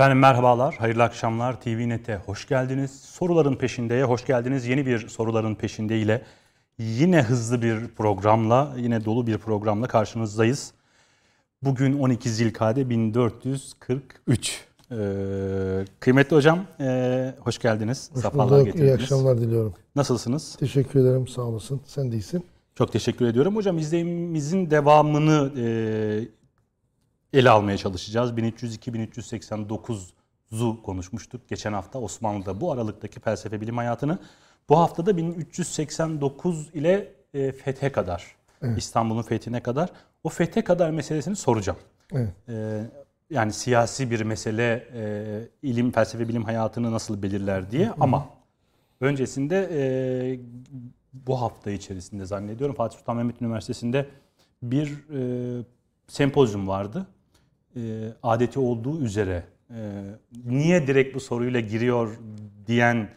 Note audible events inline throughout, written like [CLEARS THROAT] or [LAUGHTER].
Efendim merhabalar, hayırlı akşamlar. TVNet'e hoş geldiniz. Soruların peşindeye hoş geldiniz. Yeni bir soruların peşinde ile yine hızlı bir programla, yine dolu bir programla karşınızdayız. Bugün 12 Zilkade 1443. Ee, kıymetli hocam, e, hoş geldiniz. Hoş Safalar bulduk. getirdiniz. İyi akşamlar diliyorum. Nasılsınız? Teşekkür ederim. Sağ olasın. Sen de iyisin. Çok teşekkür ediyorum. Hocam izleyimimizin devamını e, ele almaya çalışacağız. 1302-1389'u konuşmuştuk geçen hafta Osmanlı'da bu aralıktaki felsefe bilim hayatını. Bu haftada 1389 ile e, fethe kadar, İstanbul'un fethine kadar o fethe kadar meselesini soracağım. Evet. E, yani siyasi bir mesele e, ilim, felsefe bilim hayatını nasıl belirler diye ama öncesinde e, bu hafta içerisinde zannediyorum Fatih Sultan Mehmet Üniversitesi'nde bir e, sempozyum vardı. E, adeti olduğu üzere e, niye direkt bu soruyla giriyor diyen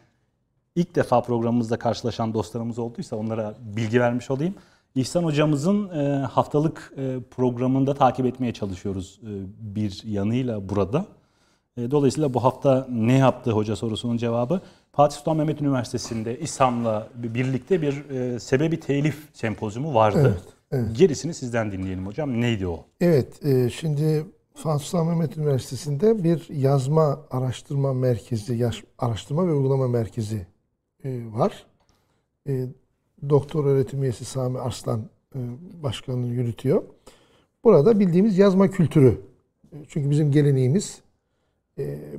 ilk defa programımızda karşılaşan dostlarımız olduysa onlara bilgi vermiş olayım. İhsan hocamızın e, haftalık e, programında takip etmeye çalışıyoruz e, bir yanıyla burada. E, Dolayısıyla bu hafta ne yaptı hoca sorusunun cevabı Fatih Sultan Mehmet Üniversitesi'nde İslam'la birlikte bir e, sebebi telif sempozyumu vardı. Gerisini sizden dinleyelim hocam. Neydi o? Evet. e, şimdi Fatih Sultan Mehmet Üniversitesi'nde bir yazma araştırma merkezi, araştırma ve uygulama merkezi e, var. E, Doktor öğretim üyesi Sami Arslan e, başkanını yürütüyor. Burada bildiğimiz yazma kültürü. Çünkü bizim geleneğimiz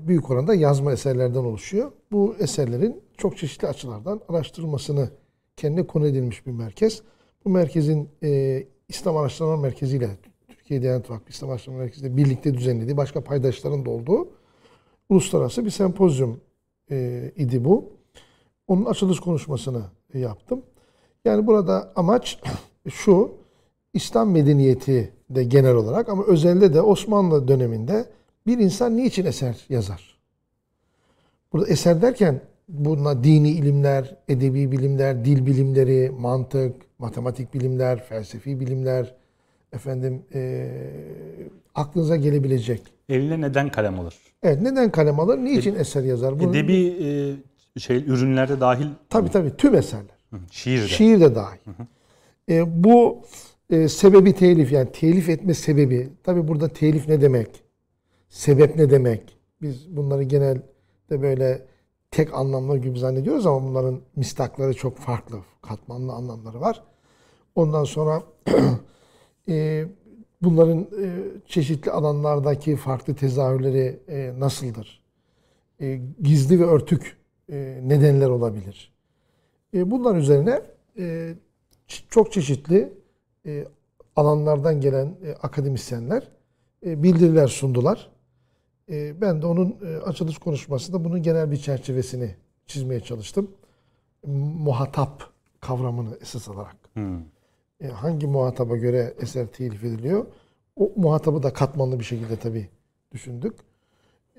büyük oranda yazma eserlerden oluşuyor. Bu eserlerin çok çeşitli açılardan araştırılmasını kendine konu edilmiş bir merkez. Bu merkezin İslam Araştırma Merkezi ile Türkiye Diyanet Vakfı İslam Araştırma Merkezi ile birlikte düzenlediği başka paydaşların da olduğu uluslararası bir sempozyum e, idi bu. Onun açılış konuşmasını yaptım. Yani burada amaç [CLEARS THROAT] şu, İslam medeniyeti de genel olarak ama özelde de Osmanlı döneminde bir insan niçin eser yazar? Burada eser derken buna dini ilimler, edebi bilimler, dil bilimleri, mantık, matematik bilimler, felsefi bilimler, efendim eee, aklınıza gelebilecek. Eline neden kalem alır? Evet neden kalem alır? Niçin eser yazar? Bunun- Edebi e, şey ürünlerde dahil Tabii tabii tüm eserler. şiir de. Şiir de dahil. E, bu e, sebebi telif yani telif etme sebebi. Tabi burada telif ne demek? Sebep ne demek? Biz bunları genelde böyle tek anlamlı gibi zannediyoruz ama bunların mistakları çok farklı. Katmanlı anlamları var. Ondan sonra [CLEARS THROAT] e, bunların e, çeşitli alanlardaki farklı tezahürleri e, nasıldır? E, gizli ve örtük nedenler olabilir. Bunlar üzerine çok çeşitli alanlardan gelen akademisyenler bildiriler sundular. Ben de onun açılış konuşmasında bunun genel bir çerçevesini çizmeye çalıştım. Muhatap kavramını esas alarak. Hmm. E, hangi muhataba göre eser telif ediliyor? O muhatabı da katmanlı bir şekilde tabii düşündük.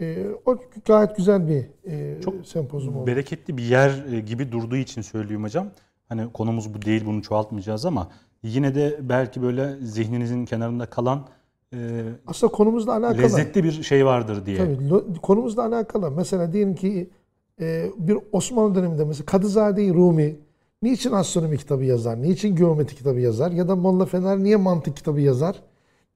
E, o gayet güzel bir e, Çok sempozyum oldu. Bereketli bir yer gibi durduğu için söylüyorum hocam. Hani konumuz bu değil bunu çoğaltmayacağız ama yine de belki böyle zihninizin kenarında kalan e, Aslında konumuzla alakalı. lezzetli bir şey vardır diye. Tabii konumuzla alakalı. Mesela diyelim ki e, bir Osmanlı döneminde mesela Kadızade-i Rumi niçin astronomi kitabı yazar? Niçin geometri kitabı yazar? Ya da Molla Fener niye mantık kitabı yazar?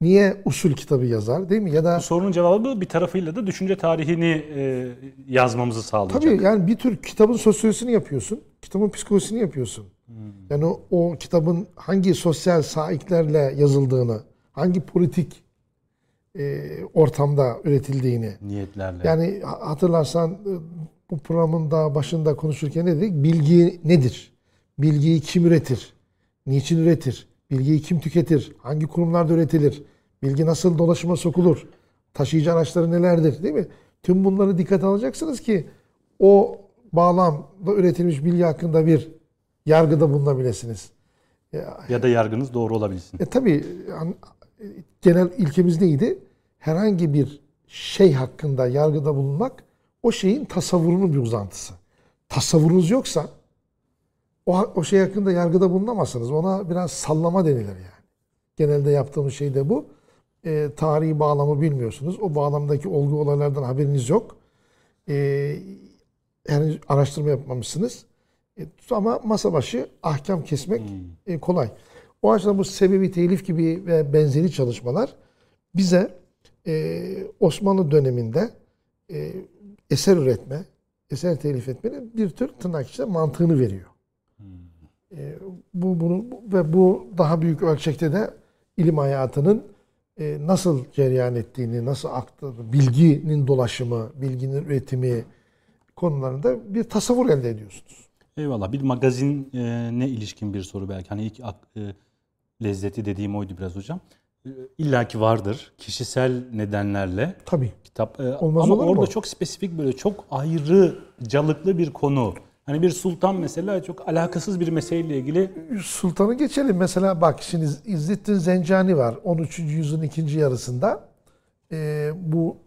Niye usul kitabı yazar? Değil mi? Ya da Bu sorunun cevabı bir tarafıyla da düşünce tarihini e, yazmamızı sağlayacak. tabii yani bir tür kitabın sosyolojisini yapıyorsun. Kitabın psikolojisini yapıyorsun. Yani o, o kitabın hangi sosyal saiklerle yazıldığını, hangi politik e, ortamda üretildiğini, Niyetlerle. Yani ha- hatırlarsan e, bu programın da başında konuşurken ne dedik? Bilgi nedir? Bilgiyi kim üretir? Niçin üretir? Bilgiyi kim tüketir? Hangi kurumlarda üretilir? Bilgi nasıl dolaşıma sokulur? Taşıyıcı araçları nelerdir? Değil mi? Tüm bunları dikkate alacaksınız ki o bağlamda üretilmiş bilgi hakkında bir yargıda bulunabilirsiniz. Ya da yargınız doğru olabilsin. E tabii genel ilkemiz neydi? Herhangi bir şey hakkında yargıda bulunmak o şeyin tasavvurunun bir uzantısı. Tasavvurunuz yoksa o, o şey hakkında yargıda bulunamazsınız. Ona biraz sallama denilir yani. Genelde yaptığımız şey de bu. e, tarihi bağlamı bilmiyorsunuz. O bağlamdaki olgu olaylardan haberiniz yok. E, henüz araştırma yapmamışsınız. E, ama masa başı ahkam kesmek e, kolay. O açıdan bu sebebi telif gibi ve benzeri çalışmalar bize e, Osmanlı döneminde e, eser üretme, eser telif etmenin bir tür tırnak içinde mantığını veriyor. E, bu bunu ve bu daha büyük ölçekte de ilim hayatının e, nasıl cereyan ettiğini, nasıl aktığını, bilginin dolaşımı, bilginin üretimi konularında bir tasavvur elde ediyorsunuz. Eyvallah. Bir magazin e, ne ilişkin bir soru belki. Hani ilk e, lezzeti dediğim oydu biraz hocam. E, İlla ki vardır. Kişisel nedenlerle Tabii. kitap. e, Olmaz ama olur mu? orada çok spesifik böyle çok ayrıcalıklı bir konu. Hani bir sultan mesela çok alakasız bir meseleyle ilgili Sultanı geçelim. Mesela bak şimdi İzzettin Zencani var. 13. yüzyılın ikinci yarısında. Ee, bu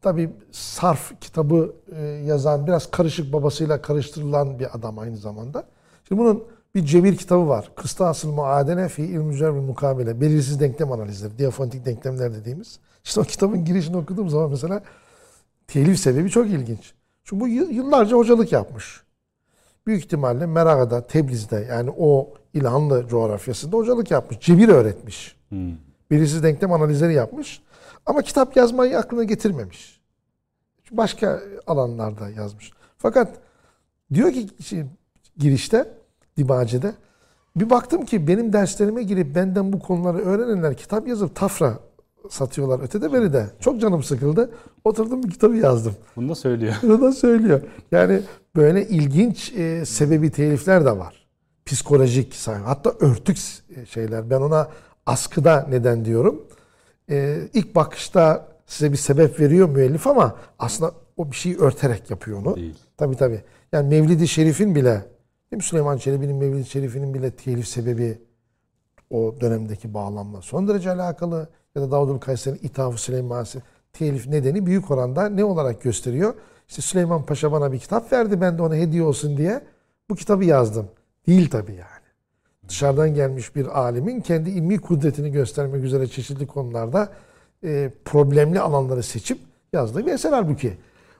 tabi sarf kitabı e, yazan biraz karışık babasıyla karıştırılan bir adam aynı zamanda. Şimdi bunun bir cebir kitabı var. Kıstasıl muadene fi ve mukabele. Belirsiz denklem analizleri. Diafontik denklemler dediğimiz. İşte o kitabın girişini okuduğum zaman mesela telif sebebi çok ilginç. Çünkü bu yı- yıllarca hocalık yapmış büyük ihtimalle Meraga'da, Tebriz'de yani o İlhanlı coğrafyasında hocalık yapmış. Cebir öğretmiş. Birisi denklem analizleri yapmış. Ama kitap yazmayı aklına getirmemiş. Başka alanlarda yazmış. Fakat diyor ki şey, girişte, Dibace'de bir baktım ki benim derslerime girip benden bu konuları öğrenenler kitap yazıp tafra satıyorlar ötede beri de. Çok canım sıkıldı. Oturdum bir kitabı yazdım. bunu da söylüyor. Bunu da söylüyor. Yani böyle ilginç e, sebebi telifler de var. Psikolojik sayı. Hatta örtük s- şeyler. Ben ona askıda neden diyorum. E, ilk bakışta size bir sebep veriyor müellif ama aslında o bir şeyi örterek yapıyor onu. Değil. Tabii tabii. Yani Mevlid-i Şerif'in bile değil mi Süleyman Çelebi'nin Mevlid-i Şerif'inin bile telif sebebi o dönemdeki bağlamla son derece alakalı ya da Davudül Kayser'in İthaf-ı Süleymanisi telif nedeni büyük oranda ne olarak gösteriyor? İşte Süleyman Paşa bana bir kitap verdi ben de ona hediye olsun diye bu kitabı yazdım. Değil tabii yani. Dışarıdan gelmiş bir alimin kendi ilmi kudretini göstermek üzere çeşitli konularda e, problemli alanları seçip yazdığı bir eser halbuki.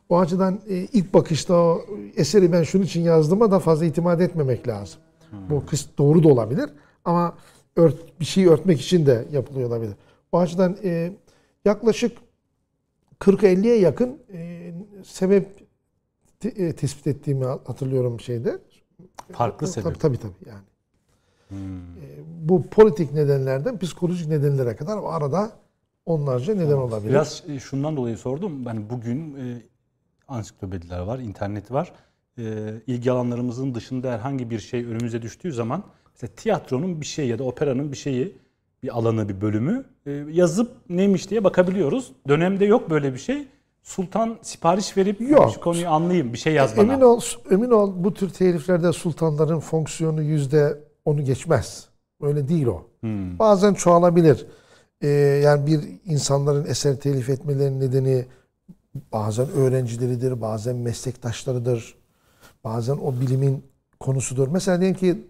O açıdan e, ilk bakışta o eseri ben şunun için yazdığıma da fazla itimat etmemek lazım. Bu kız doğru da olabilir ama ört, bir şeyi örtmek için de yapılıyor olabilir. O açıdan e, yaklaşık 40-50'ye yakın e, sebep e, tespit ettiğimi hatırlıyorum şeyde. Farklı Tabii, sebep. Tabii tabii yani. E, bu politik nedenlerden psikolojik nedenlere kadar arada onlarca neden olabilir. Biraz şundan dolayı sordum. Ben bugün e, ansiklopediler var, internet var. E, ilgi alanlarımızın dışında herhangi bir şey önümüze düştüğü zaman mesela tiyatronun bir şeyi ya da operanın bir şeyi, bir alanı, bir bölümü e, yazıp neymiş diye bakabiliyoruz. Dönemde yok böyle bir şey. Sultan sipariş verip Yok. şu konuyu anlayayım, bir şey yaz bana. Emin ol, emin ol bu tür teliflerde sultanların fonksiyonu yüzde onu geçmez. Öyle değil o. Hmm. Bazen çoğalabilir. Ee, yani bir insanların eser telif etmelerinin nedeni bazen öğrencileridir, bazen meslektaşlarıdır, bazen o bilimin konusudur. Mesela diyelim ki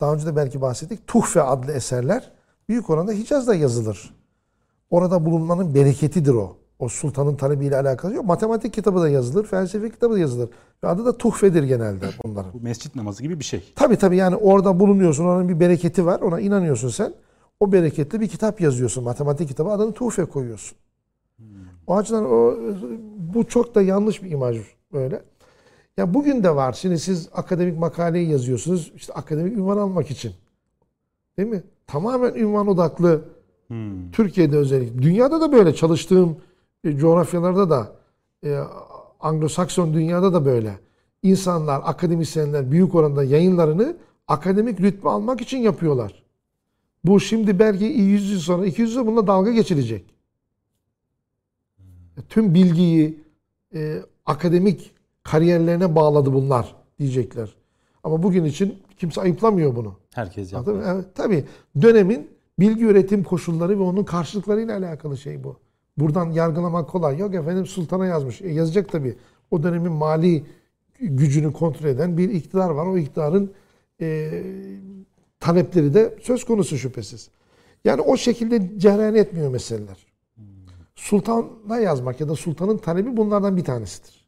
daha önce de belki bahsettik. Tuhfe adlı eserler büyük oranda Hicaz'da yazılır. Orada bulunmanın bereketidir o. O sultanın talebiyle alakası yok. Matematik kitabı da yazılır, felsefe kitabı da yazılır. Ve adı da tuhfedir genelde bunların. Bu mescit namazı gibi bir şey. Tabii tabii yani orada bulunuyorsun, onun bir bereketi var, ona inanıyorsun sen. O bereketli bir kitap yazıyorsun, matematik kitabı, adını Tuhfe koyuyorsun. O açıdan o bu çok da yanlış bir imaj böyle. Ya bugün de var. Şimdi siz akademik makaleyi yazıyorsunuz, işte akademik ünvan almak için. Değil mi? Tamamen ünvan odaklı Türkiye'de özellikle. Dünyada da böyle çalıştığım e, coğrafyalarda da e, Anglo-Sakson dünyada da böyle. İnsanlar, akademisyenler büyük oranda yayınlarını akademik rütbe almak için yapıyorlar. Bu şimdi belki 100 yıl sonra, 200 yıl bununla dalga geçilecek. Tüm bilgiyi e, akademik kariyerlerine bağladı bunlar diyecekler. Ama bugün için kimse ayıplamıyor bunu. Herkes Anladın yapıyor. mı? Evet, tabii dönemin bilgi üretim koşulları ve onun karşılıklarıyla alakalı şey bu. Buradan yargılamak kolay. Yok efendim sultana yazmış. E, yazacak tabii. O dönemin mali gücünü kontrol eden bir iktidar var. O iktidarın e, talepleri de söz konusu şüphesiz. Yani o şekilde cereyan etmiyor meseleler. Sultana yazmak ya da sultanın talebi bunlardan bir tanesidir.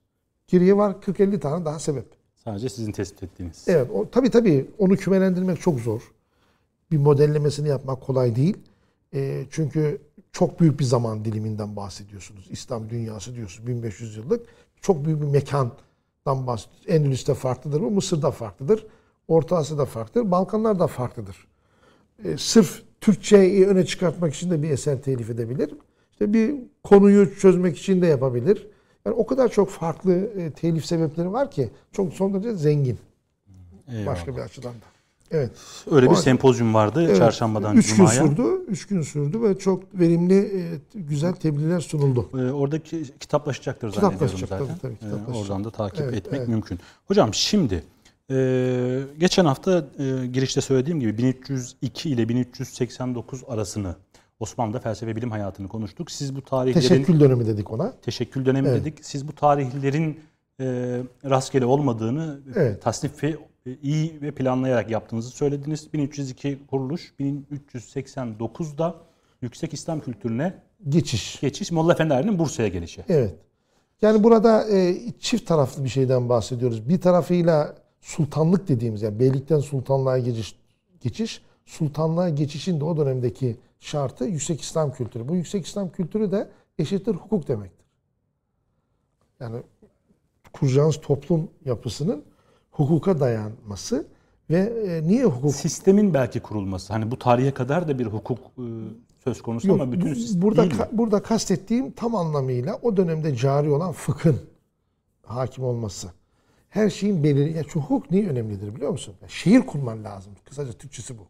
Geriye var 40-50 tane daha sebep. Sadece sizin tespit ettiğiniz. Evet, o, tabii tabii onu kümelendirmek çok zor. Bir modellemesini yapmak kolay değil. E, çünkü çok büyük bir zaman diliminden bahsediyorsunuz. İslam dünyası diyorsunuz 1500 yıllık. Çok büyük bir mekandan bahsediyorsunuz. Endülüs'te farklıdır bu, Mısır'da farklıdır. Orta Asya'da farklıdır, Balkanlar da farklıdır. E, sırf Türkçeyi öne çıkartmak için de bir eser telif edebilir. İşte bir konuyu çözmek için de yapabilir. Yani o kadar çok farklı e, telif sebepleri var ki çok son derece zengin. Eyvallah. Başka bir açıdan da. Evet. Öyle bir O- sempozyum vardı evet. çarşambadan üç gün cumaya. sürdü. Üç gün sürdü ve çok verimli, e, güzel tebliğler sunuldu. Ee, oradaki kitaplaşacaktır zannediyorum zaten. tabii, tabii, Ee, kitaplaşacak. oradan da takip Evet, etmek evet. mümkün. Hocam şimdi e, geçen hafta e, girişte söylediğim gibi 1302 ile 1389 arasını Osmanlı'da felsefe bilim hayatını konuştuk. Siz bu tarihlerin Teşekkül dönemi dedik ona. teşekkül dönemi Evet. dedik. Siz bu tarihlerin e, rastgele olmadığını Evet. tasnifi e, iyi ve planlayarak yaptığınızı söylediniz. 1302 kuruluş, 1389'da yüksek İslam kültürüne Geçiş. geçiş, Molla Efendilerinin Bursa'ya gelişi. Evet. Yani burada e, çift taraflı bir şeyden bahsediyoruz. Bir tarafıyla sultanlık dediğimiz yani beylikten sultanlığa geçiş, geçiş sultanlığa geçişin de o dönemdeki şartı yüksek İslam kültürü. Bu yüksek İslam kültürü de eşittir hukuk demektir. Yani kuracağınız toplum yapısının hukuka dayanması ve e, niye hukuk Sistemin belki kurulması. Hani bu tarihe kadar da bir hukuk e, söz konusu Yok, ama bütün bu- sistem burada değil mi? ka- burada kastettiğim tam anlamıyla o dönemde cari olan fıkhın hakim olması. Her şeyin belirli. Ya hukuk niye önemlidir biliyor musun? Ya şehir kurman lazım. Kısaca Türkçesi bu.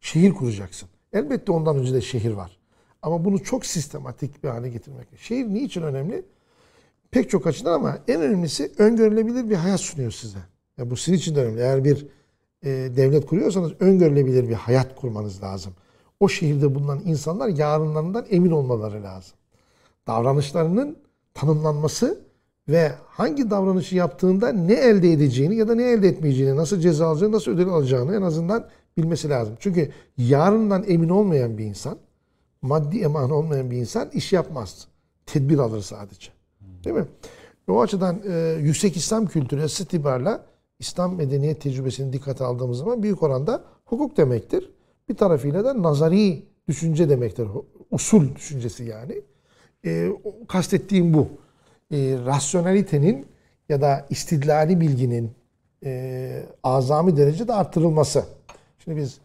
Şehir kuracaksın. Elbette ondan önce de şehir var. Ama bunu çok sistematik bir hale getirmek. Şehir niçin önemli? Pek çok açıdan ama en önemlisi öngörülebilir bir hayat sunuyor size. Ya bu sizin için de önemli. Eğer bir e, devlet kuruyorsanız öngörülebilir bir hayat kurmanız lazım. O şehirde bulunan insanlar yarınlarından emin olmaları lazım. Davranışlarının tanımlanması ve hangi davranışı yaptığında ne elde edeceğini ya da ne elde etmeyeceğini, nasıl ceza alacağını, nasıl ödül alacağını en azından bilmesi lazım. Çünkü yarından emin olmayan bir insan, maddi eman olmayan bir insan iş yapmaz. Tedbir alır sadece. Değil mi? O açıdan e, yüksek İslam kültürü esas itibarıyla İslam medeniyet tecrübesini dikkate aldığımız zaman büyük oranda hukuk demektir. Bir tarafıyla da nazari düşünce demektir. Usul düşüncesi yani. E, kastettiğim bu. E, rasyonalitenin ya da istidlali bilginin e, azami derecede arttırılması. Şimdi biz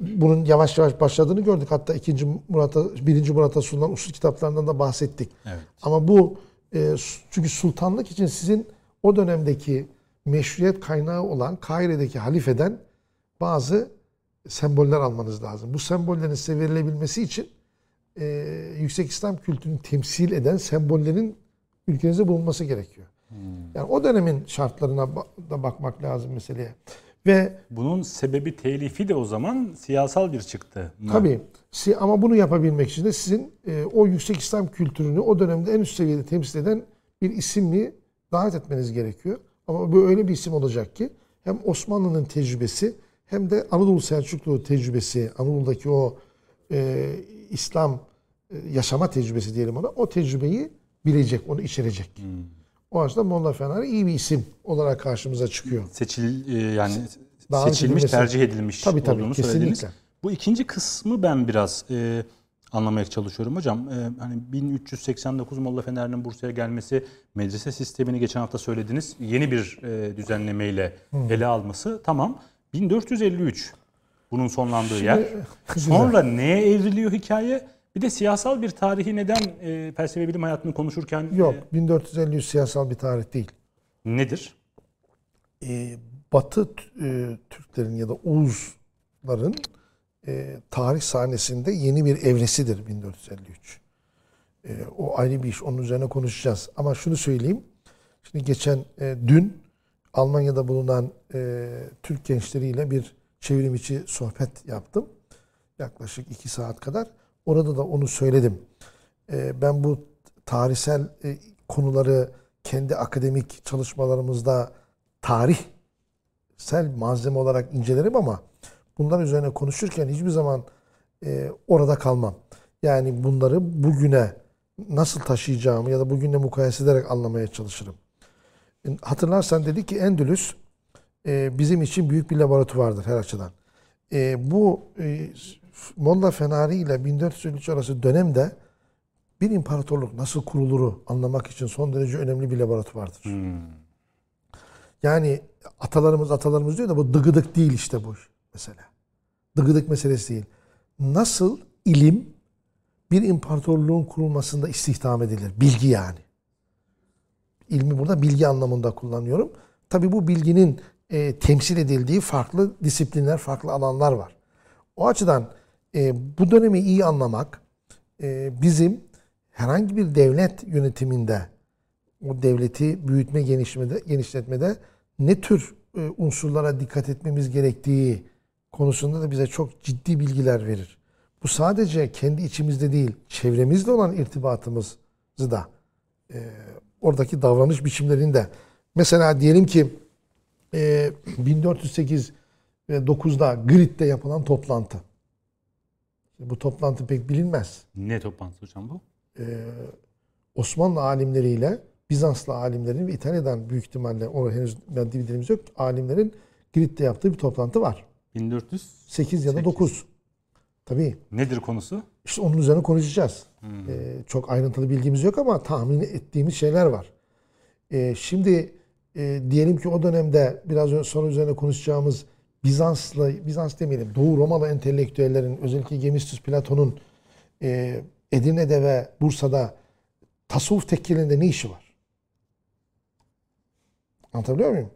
bunun yavaş yavaş başladığını gördük. Hatta 2. Murat'a, 1. Murat'a sunulan usul kitaplarından da bahsettik. Evet. Ama bu e, çünkü sultanlık için sizin o dönemdeki meşruiyet kaynağı olan Kahire'deki halifeden bazı semboller almanız lazım. Bu sembollerin size verilebilmesi için e, yüksek İslam kültürünü temsil eden sembollerin ülkenizde bulunması gerekiyor. Yani o dönemin şartlarına da bakmak lazım meseleye. Ve Bunun sebebi telifi de o zaman siyasal bir çıktı. mı? Tabii. Ama bunu yapabilmek için de sizin e, o yüksek İslam kültürünü o dönemde en üst seviyede temsil eden bir isimli davet etmeniz gerekiyor. Ama bu öyle bir isim olacak ki hem Osmanlı'nın tecrübesi hem de Anadolu Selçuklu tecrübesi, Anadolu'daki o e, İslam e, yaşama tecrübesi diyelim ona, o tecrübeyi bilecek, onu içerecek. O açıdan Molla Fenari iyi bir isim olarak karşımıza çıkıyor. Seçil e, yani Davet seçilmiş, edilmesi. tercih edilmiş Tabii, tabii, olduğunu kesinlikle. söylediniz. Bu ikinci kısmı ben biraz e, anlamaya çalışıyorum hocam. E, hani 1389 Molla Fener'in Bursa'ya gelmesi, medrese sistemini geçen hafta söylediniz. Yeni bir e, düzenlemeyle ele alması tamam. 1453 bunun sonlandığı yer. [LAUGHS] Sonra neye evriliyor hikaye? Bir de siyasal bir tarihi neden e, felsefe bilim hayatını konuşurken Yok, e, 1453 siyasal bir tarih değil. nedir? e, Batı e, Türklerin ya da Oğuzların e, tarih sahnesinde yeni bir evresidir 1453. E, o ayrı bir iş. Onun üzerine konuşacağız. Ama şunu söyleyeyim. Şimdi geçen e, dün Almanya'da bulunan e, Türk gençleriyle bir çevrim içi sohbet yaptım. Yaklaşık iki saat kadar. Orada da onu söyledim. E, ben bu tarihsel e, konuları kendi akademik çalışmalarımızda tarihsel malzeme olarak incelerim ama bunlar üzerine konuşurken hiçbir zaman e, orada kalmam. Yani bunları bugüne nasıl taşıyacağımı ya da bugünle mukayese ederek anlamaya çalışırım. E, Hatırlarsan dedi ki Endülüs bizim için büyük bir laboratuvardır her açıdan. Bu Molla Fenari ile 1453 arası dönemde bir imparatorluk nasıl kuruluru anlamak için son derece önemli bir laboratuvardır. Yani atalarımız atalarımız diyor da bu dıgıdık değil işte bu mesela. Dıgıdık meselesi değil. Nasıl ilim bir imparatorluğun kurulmasında istihdam edilir? Bilgi yani. İlmi burada bilgi anlamında kullanıyorum. Tabi bu bilginin e, temsil edildiği farklı disiplinler, farklı alanlar var. O açıdan e, bu dönemi iyi anlamak e, bizim herhangi bir devlet yönetiminde o devleti büyütme, genişlemede, genişletmede ne tür e, unsurlara dikkat etmemiz gerektiği konusunda da bize çok ciddi bilgiler verir. Bu sadece kendi içimizde değil, çevremizle olan irtibatımızı da e, oradaki davranış biçimlerinde mesela diyelim ki e, 1408 ve 9'da Grit'te yapılan toplantı. Bu toplantı pek bilinmez. Ne toplantısı hocam bu? Ee, Osmanlı alimleriyle Bizanslı alimlerin ve İtalya'dan büyük ihtimalle onu henüz maddi bilgimiz yok. Alimlerin Girit'te yaptığı bir toplantı var. 1400. 8 ya da 9. Tabii. Nedir konusu? İşte onun üzerine konuşacağız. Ee, çok ayrıntılı bilgimiz yok ama tahmin ettiğimiz şeyler var. Ee, şimdi e, diyelim ki o dönemde biraz sonra üzerine konuşacağımız Bizanslı, Bizans demeyelim, Doğu Romalı entelektüellerin özellikle Gemistus Platon'un e, Edirne'de ve Bursa'da tasavvuf tekkelerinde ne işi var? Anlatabiliyor muyum?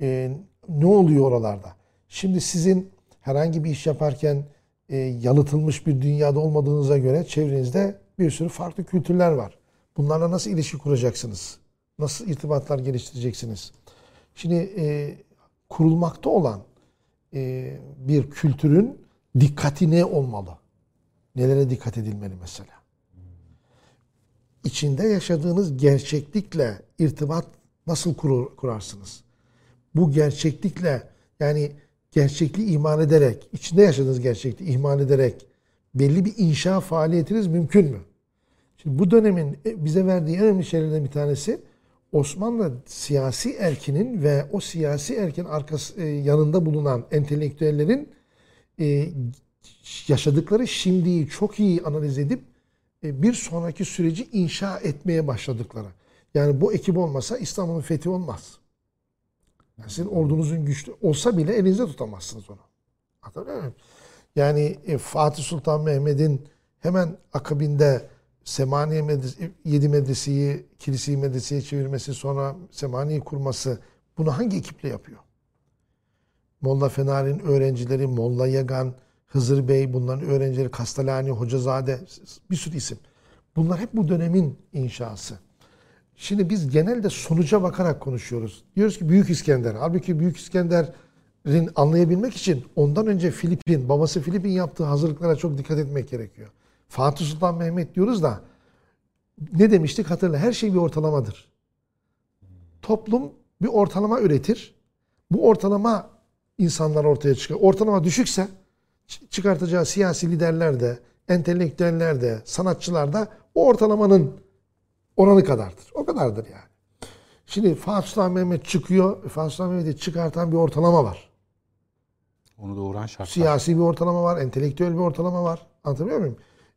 E, ne oluyor oralarda? Şimdi sizin herhangi bir iş yaparken e, yalıtılmış bir dünyada olmadığınıza göre çevrenizde bir sürü farklı kültürler var. Bunlarla nasıl ilişki kuracaksınız? Nasıl irtibatlar geliştireceksiniz? Şimdi e, kurulmakta olan bir kültürün dikkati ne olmalı? Nelere dikkat edilmeli mesela? İçinde yaşadığınız gerçeklikle irtibat nasıl kurur, kurarsınız? Bu gerçeklikle yani gerçekliği iman ederek, içinde yaşadığınız gerçekliği ihmal ederek belli bir inşa faaliyetiniz mümkün mü? Şimdi bu dönemin e, bize verdiği en önemli şeylerden bir tanesi Osmanlı siyasi erkinin ve o siyasi erkin arkası e, yanında bulunan entelektüellerin e, yaşadıkları şimdiyi çok iyi analiz edip e, bir sonraki süreci inşa etmeye başladıkları. Yani bu ekip olmasa İstanbul'un fethi olmaz. Yani sizin ordunuzun güçlü olsa bile elinizde tutamazsınız onu. Anlatabiliyor muyum? Yani Fatih Sultan Mehmet'in hemen akabinde Semaniye medresi, yedi medreseyi, kiliseyi medreseye çevirmesi, sonra Semaniye kurması bunu hangi ekiple yapıyor? Molla Fenari'nin öğrencileri, Molla Yagan, Hızır Bey, bunların öğrencileri, Kastalani, Hocazade, bir sürü isim. Bunlar hep bu dönemin inşası. Şimdi biz genelde sonuca bakarak konuşuyoruz. Diyoruz ki Büyük İskender. Halbuki Büyük İskender'in anlayabilmek için ondan önce Filip'in, babası Filip'in yaptığı hazırlıklara çok dikkat etmek gerekiyor. Fatih Sultan Mehmet diyoruz da ne demiştik hatırla her şey bir ortalamadır. Toplum bir ortalama üretir. Bu ortalama insanlar ortaya çıkıyor. Ortalama düşükse çıkartacağı siyasi liderler de, entelektüeller de, sanatçılar da o ortalamanın oranı kadardır. O kadardır yani. Şimdi Fatih Sultan Mehmet çıkıyor. Fatih Sultan Mehmet'i çıkartan bir ortalama var. Onu doğuran şartlar. Siyasi bir ortalama var, entelektüel bir ortalama var. Anlatabiliyor muyum?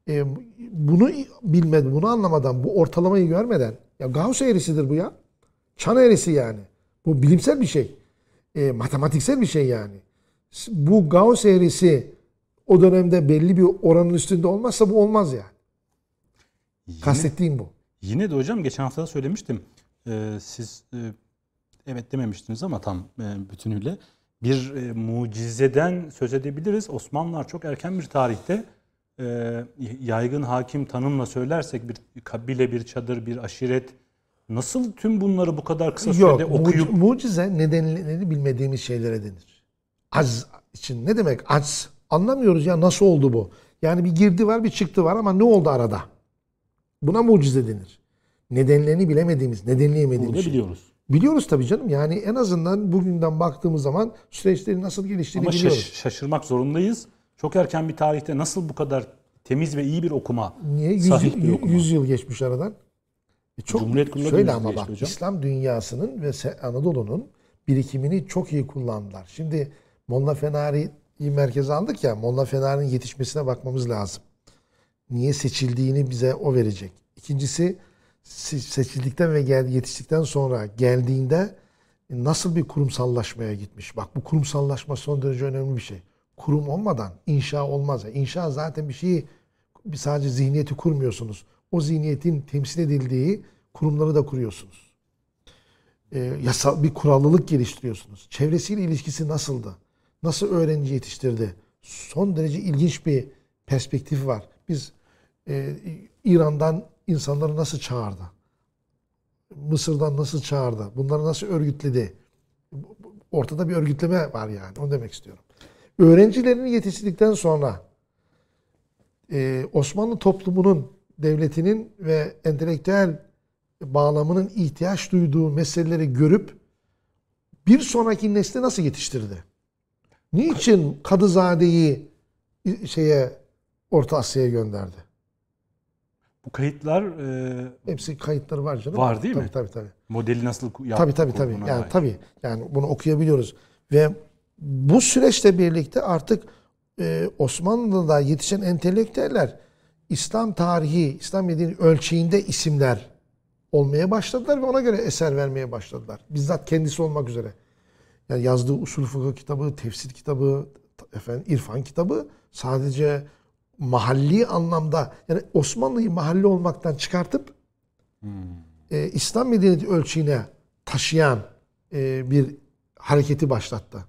E, bunu bilmeden, bunu anlamadan, bu ortalamayı görmeden ya Gauss eğrisidir bu ya. Çan eğrisi yani. Bu bilimsel bir şey. E, matematiksel bir şey yani. Bu Gauss eğrisi o dönemde belli bir oranın üstünde olmazsa bu olmaz yani. Yine, Kastettiğim bu. Yine de hocam geçen hafta da söylemiştim. Ee, siz e, evet dememiştiniz ama tam e, bütünüyle bir e, mucizeden söz edebiliriz. Osmanlılar çok erken bir tarihte e, yaygın hakim tanımla söylersek bir kabile, bir çadır, bir aşiret nasıl tüm bunları bu kadar kısa sürede Yok, okuyup... mucize nedenlerini bilmediğimiz şeylere denir. Az için ne demek az? Anlamıyoruz ya nasıl oldu bu? Yani bir girdi var bir çıktı var ama ne oldu arada? Buna mucize denir. Nedenlerini bilemediğimiz, nedenleyemediğimiz Bunu şey. biliyoruz. Biliyoruz tabii canım. Yani en azından bugünden baktığımız zaman süreçlerin nasıl geliştiğini Ama biliyoruz. Şaş- şaşırmak zorundayız. Çok erken bir tarihte nasıl bu kadar temiz ve iyi bir okuma, Niye? Yüz, sahih bir yıl- okuma? yüz yıl geçmiş aradan. E çok, Cumhuriyet kurulalı şöyle ama bak hocam. İslam dünyasının ve Anadolu'nun birikimini çok iyi kullandılar. Şimdi Molla Fenari'yi merkeze aldık ya Molla Fenari'nin yetişmesine bakmamız lazım. Niye seçildiğini bize o verecek. İkincisi se- seçildikten ve yetiştikten sonra geldiğinde nasıl bir kurumsallaşmaya gitmiş. Bak bu kurumsallaşma son derece önemli bir şey. Kurum olmadan inşa olmaz. İnşa zaten bir şeyi bir sadece zihniyeti kurmuyorsunuz. O zihniyetin temsil edildiği kurumları da kuruyorsunuz. Ee, yasal bir kurallılık geliştiriyorsunuz. Çevresiyle ilişkisi nasıldı? Nasıl öğrenci yetiştirdi? Son derece ilginç bir perspektif var. Biz e, İran'dan insanları nasıl çağırdı? Mısır'dan nasıl çağırdı? Bunları nasıl örgütledi? Ortada bir örgütleme var yani. Onu demek istiyorum. Öğrencilerini yetiştirdikten sonra e, Osmanlı toplumunun, devletinin ve entelektüel bağlamının ihtiyaç duyduğu meseleleri görüp bir sonraki nesli nasıl yetiştirdi? Niçin Kadızade'yi şeye Orta Asya'ya gönderdi? Bu kayıtlar e, Hepsi kayıtları var canım. Var değil tabii, mi? Tabii tabii. modeli nasıl yaptı? Tabii tabii tabii. Yani dair. tabii. Yani bunu okuyabiliyoruz. Ve bu süreçle birlikte artık e, Osmanlı'da yetişen entelektüeller İslam tarihi, İslam medeniyeti ölçeğinde isimler olmaya başladılar ve ona göre eser vermeye başladılar. Bizzat kendisi olmak üzere. Yani yazdığı usul fıkıh kitabı, tefsir kitabı, efendim irfan kitabı sadece mahalli anlamda yani Osmanlı'yı mahalli olmaktan çıkartıp e, İslam medeniyeti ölçeğine taşıyan e, bir hareketi başlattı.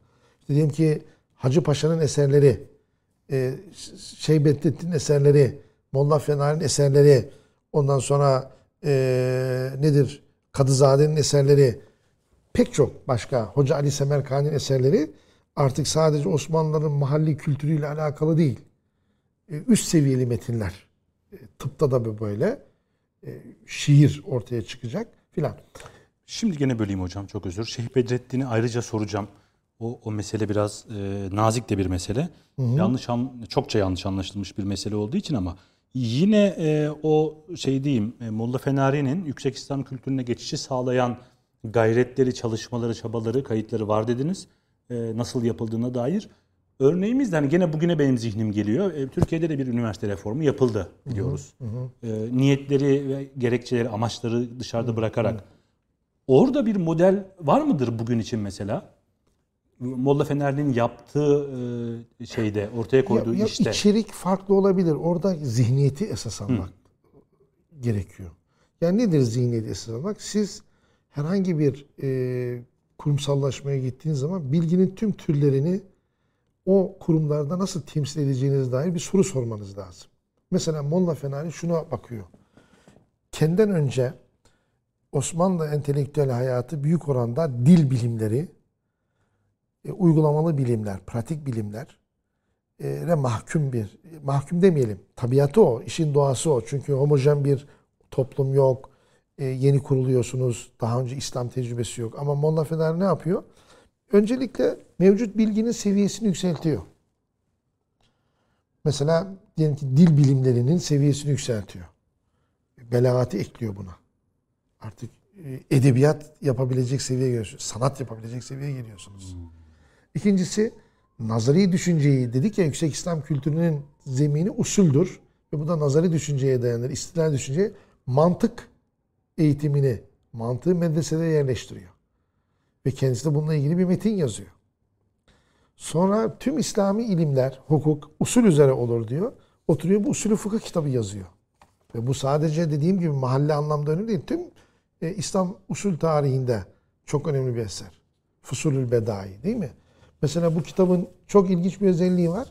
Diyelim ki Hacı Paşa'nın eserleri, e, Şeybettin'in eserleri, Molla Fenari'nin eserleri, ondan sonra e, nedir? Kadızade'nin eserleri, pek çok başka Hoca Ali Semerkani'nin eserleri artık sadece Osmanlıların mahalli kültürüyle alakalı değil. E, üst seviyeli metinler. E, tıpta da böyle. E, şiir ortaya çıkacak filan. Şimdi gene böleyim hocam çok özür. Şeyh Bedrettin'i ayrıca soracağım. O, o mesele biraz e, nazik de bir mesele. Yanlış an, çokça yanlış anlaşılmış bir mesele olduğu için ama yine e, o şey diyeyim e, Molla Fenari'nin yüksek İslam kültürüne geçişi sağlayan gayretleri, çalışmaları, çabaları, kayıtları var dediniz. E, nasıl yapıldığına dair. Örneğimiz de hani gene bugüne benim zihnim geliyor. E, Türkiye'de de bir üniversite reformu yapıldı biliyoruz. E, niyetleri ve gerekçeleri, amaçları dışarıda bırakarak. Orada bir model var mıdır bugün için mesela? Molla Fenerli'nin yaptığı e, şeyde, ortaya koyduğu Ya- ya işte. içerik farklı olabilir. Orada zihniyeti esas almak gerekiyor. Yani nedir zihniyeti esas almak? Siz herhangi bir e, kurumsallaşmaya gittiğiniz zaman bilginin tüm türlerini o kurumlarda nasıl temsil edeceğinize dair bir soru sormanız lazım. Mesela Molla Fenari şuna bakıyor. Kendinden önce Osmanlı entelektüel hayatı büyük oranda dil bilimleri, e, uygulamalı bilimler, pratik bilimler e, mahkum bir, mahkum demeyelim, tabiatı o, işin doğası o. Çünkü homojen bir toplum yok, e, yeni kuruluyorsunuz, daha önce İslam tecrübesi yok. Ama Molla Fenari ne yapıyor? Öncelikle mevcut bilginin seviyesini yükseltiyor. Mesela diyelim ki dil bilimlerinin seviyesini yükseltiyor. Belagati ekliyor buna. Artık e, edebiyat yapabilecek seviyeye geliyorsunuz. Sanat yapabilecek seviyeye geliyorsunuz. İkincisi nazari düşünceyi dedik ya yüksek İslam kültürünün zemini usuldür. Ve bu da nazari düşünceye dayanır. İstilal düşünceye mantık eğitimini, mantığı medresede yerleştiriyor. Ve kendisi de bununla ilgili bir metin yazıyor. Sonra tüm İslami ilimler, hukuk, usul üzere olur diyor. Oturuyor bu usulü fıkıh kitabı yazıyor. Ve bu sadece dediğim gibi mahalle anlamda önemli değil. Tüm e, İslam usul tarihinde çok önemli bir eser. Fusulül Bedai değil mi? Mesela bu kitabın çok ilginç bir özelliği var.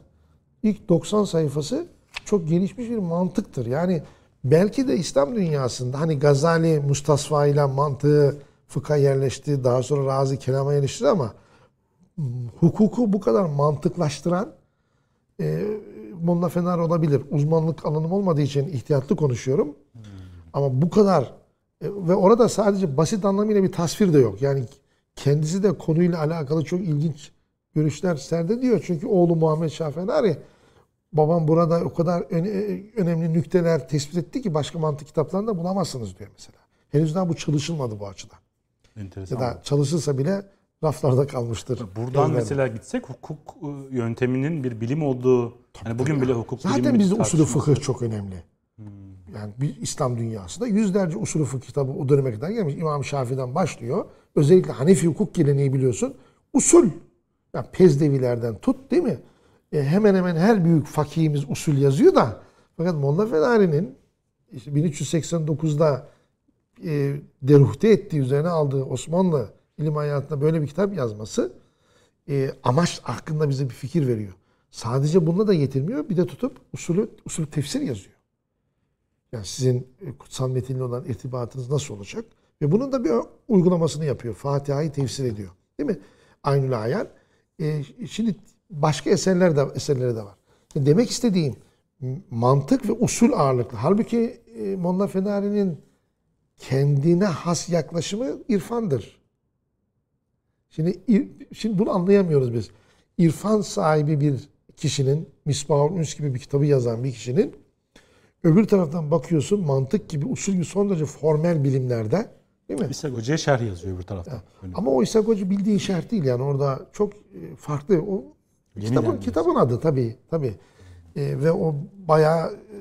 İlk 90 sayfası çok gelişmiş bir mantıktır. Yani belki de İslam dünyasında hani Gazali Mustasfa ile mantığı fıkha yerleşti. Daha sonra Razi kelama yerleşti ama hukuku bu kadar mantıklaştıran e, Molla Fener olabilir. Uzmanlık alanım olmadığı için ihtiyatlı konuşuyorum. Ama bu kadar e, ve orada sadece basit anlamıyla bir tasvir de yok. Yani kendisi de konuyla alakalı çok ilginç görüşler serdediyor. Çünkü oğlu Muhammed Şah Fenari babam burada o kadar öne- önemli nükteler tespit etti ki başka mantık kitaplarında bulamazsınız diyor mesela. Henüz daha bu çalışılmadı bu açıdan. Enteresan. Ya da çalışılsa bile raflarda kalmıştır. Buradan Gözlerde. mesela gitsek hukuk e, yönteminin bir bilim olduğu, hani bugün bile hukuk bilimi Zaten bizde usulü fıkıh çok önemli. Yani bir İslam dünyasında yüzlerce usulü fıkıh kitabı o döneme kadar gelmiş. İmam Şafii'den başlıyor. Özellikle Hanefi hukuk geleneği biliyorsun. Usul. Yani Pezdevilerden tut değil mi? E, hemen hemen her büyük fakihimiz usul yazıyor da fakat Molla Fenari'nin işte 1389'da e, deruhte ettiği üzerine aldığı Osmanlı ilim hayatında böyle bir kitap yazması e, amaç hakkında bize bir fikir veriyor. Sadece bununla da yetinmiyor. Bir de tutup usulü, usulü tefsir yazıyor. Yani sizin e, kutsal metinle olan irtibatınız nasıl olacak? Ve bunun da bir uygulamasını yapıyor. Fatiha'yı tefsir ediyor. Değil mi? Aynül Ayan. E, şimdi başka eserler de eserleri de var. Yani demek istediğim mantık ve usul ağırlıklı. Halbuki e, Molla Fenari'nin kendine has yaklaşımı irfandır. Şimdi şimdi bunu anlayamıyoruz biz. İrfan sahibi bir kişinin Misbahül Üns gibi bir kitabı yazan bir kişinin öbür taraftan bakıyorsun mantık gibi usul gibi son derece formel bilimlerde değil mi? İshak Hoca'ya şerh yazıyor bir taraftan. Öyle. Ama o İshak Hoca bildiğin şerh değil yani orada çok e, farklı. O kitabın, Yeniden kitabın adı tabii tabii. E, ve o bayağı e,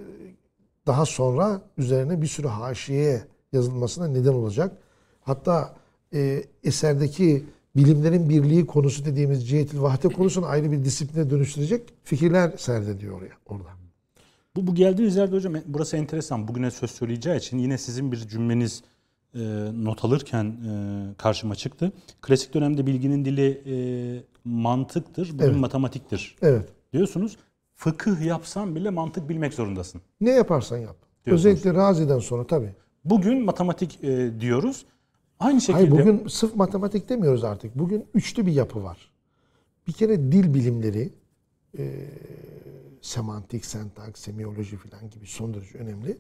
daha sonra üzerine bir sürü haşiyeye yazılmasına neden olacak. Hatta e, eserdeki bilimlerin birliği konusu dediğimiz cihetil vahde konusunu ayrı bir disipline dönüştürecek fikirler serdediyor oraya orada. Bu, bu geldiğiniz yerde hocam e, burası enteresan. Bugüne söz söyleyeceği için yine sizin bir cümleniz e, not alırken e, karşıma çıktı. Klasik dönemde bilginin dili e, mantıktır, bugün Evet. matematiktir Evet. diyorsunuz. Fıkıh yapsan bile mantık bilmek zorundasın. Ne yaparsan yap. Diyorsunuz. Özellikle Razi'den sonra tabii. Bugün matematik e, diyoruz. Aynı şekilde Hayır bugün sırf matematik demiyoruz artık. Bugün üçlü bir yapı var. Bir kere dil bilimleri, e, semantik, sentaks, semiyoloji falan gibi son derece önemli.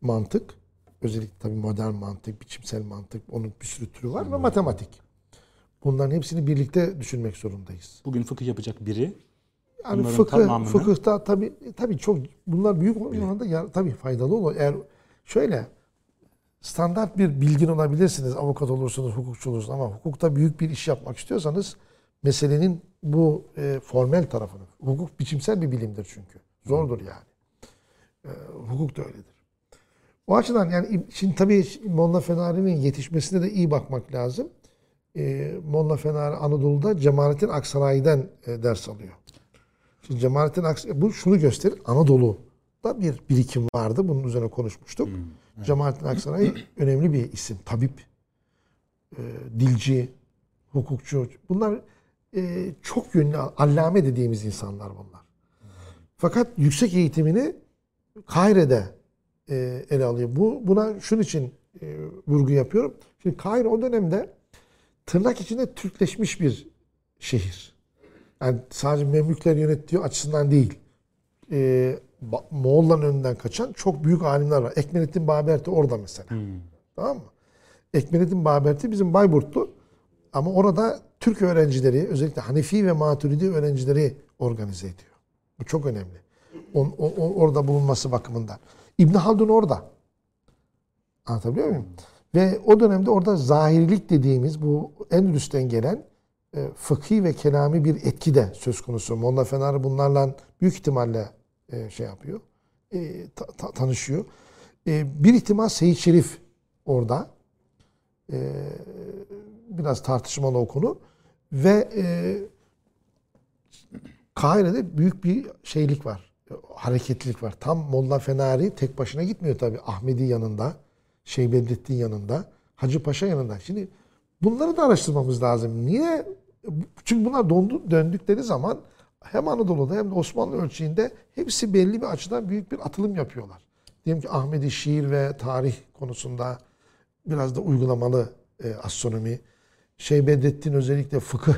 Mantık, özellikle tabii modern mantık, biçimsel mantık, onun bir sürü türü var ve matematik. Bunların hepsini birlikte düşünmek zorundayız. bugün fıkıh yapacak biri Yani Bunların fıkıh, tamamını- fıkıhta tabii tabii çok bunlar büyük oranda ya, tabii faydalı olur. Eğer şöyle standart bir bilgin olabilirsiniz, avukat olursunuz, hukukçu olursunuz ama hukukta büyük bir iş yapmak istiyorsanız meselenin bu e, formel tarafını. Hukuk biçimsel bir bilimdir çünkü. Zordur yani. E, hukuk da öyledir. O açıdan yani şimdi tabii Molla Fenari'nin yetişmesine de iyi bakmak lazım. E, Molla Fenari Anadolu'da Cemalettin Aksaray'dan e, ders alıyor. Şimdi Cemalettin Aksaray, bu şunu gösterir. Anadolu'da bir birikim vardı. Bunun üzerine konuşmuştuk. Cemalettin Aksaray [CLEARS THROAT] önemli bir isim. Tabip, e, dilci, hukukçu. Bunlar e, çok yönlü, allame dediğimiz insanlar bunlar. Fakat yüksek eğitimini Kahire'de e, ele alıyor. Bu Buna şunun için e, vurgu yapıyorum. Şimdi Kahire o dönemde tırnak içinde Türkleşmiş bir şehir. Yani sadece Memlükler yönettiği açısından değil. Ba- Moğolların önünden kaçan çok büyük alimler var. Ekmelettin Baberti orada mesela. Tamam mı? Ekmelettin Baberti bizim Bayburtlu. Ama orada Türk öğrencileri, özellikle Hanefi ve Maturidi öğrencileri organize ediyor. Bu çok önemli. On, o- o- orada bulunması bakımından. İbn Haldun orada. Anlatabiliyor muyum? Ve o dönemde orada zahirilik dediğimiz bu Endülüs'ten gelen e, fıkhi ve kelami bir etki de söz konusu. Molla Fenari bunlarla büyük ihtimalle e, şey yapıyor, e, ta- ta- tanışıyor. E, bir ihtimal Seyit Şerif orada. E, biraz tartışmalı o konu. Ve e, Kahire'de büyük bir şeylik var. Hareketlilik var. Tam Molla Fenari tek başına gitmiyor tabii. Ahmedi yanında, Şeybedrettin yanında, Hacı Paşa yanında. Şimdi bunları da araştırmamız lazım. Niye? Çünkü bunlar döndükleri zaman hem Anadolu'da hem de Osmanlı ölçeğinde hepsi belli bir açıdan büyük bir atılım yapıyorlar. Diyelim ki Ahmedi şiir ve tarih konusunda biraz da uygulamalı e, astronomi. Şeybedrettin özellikle fıkıh.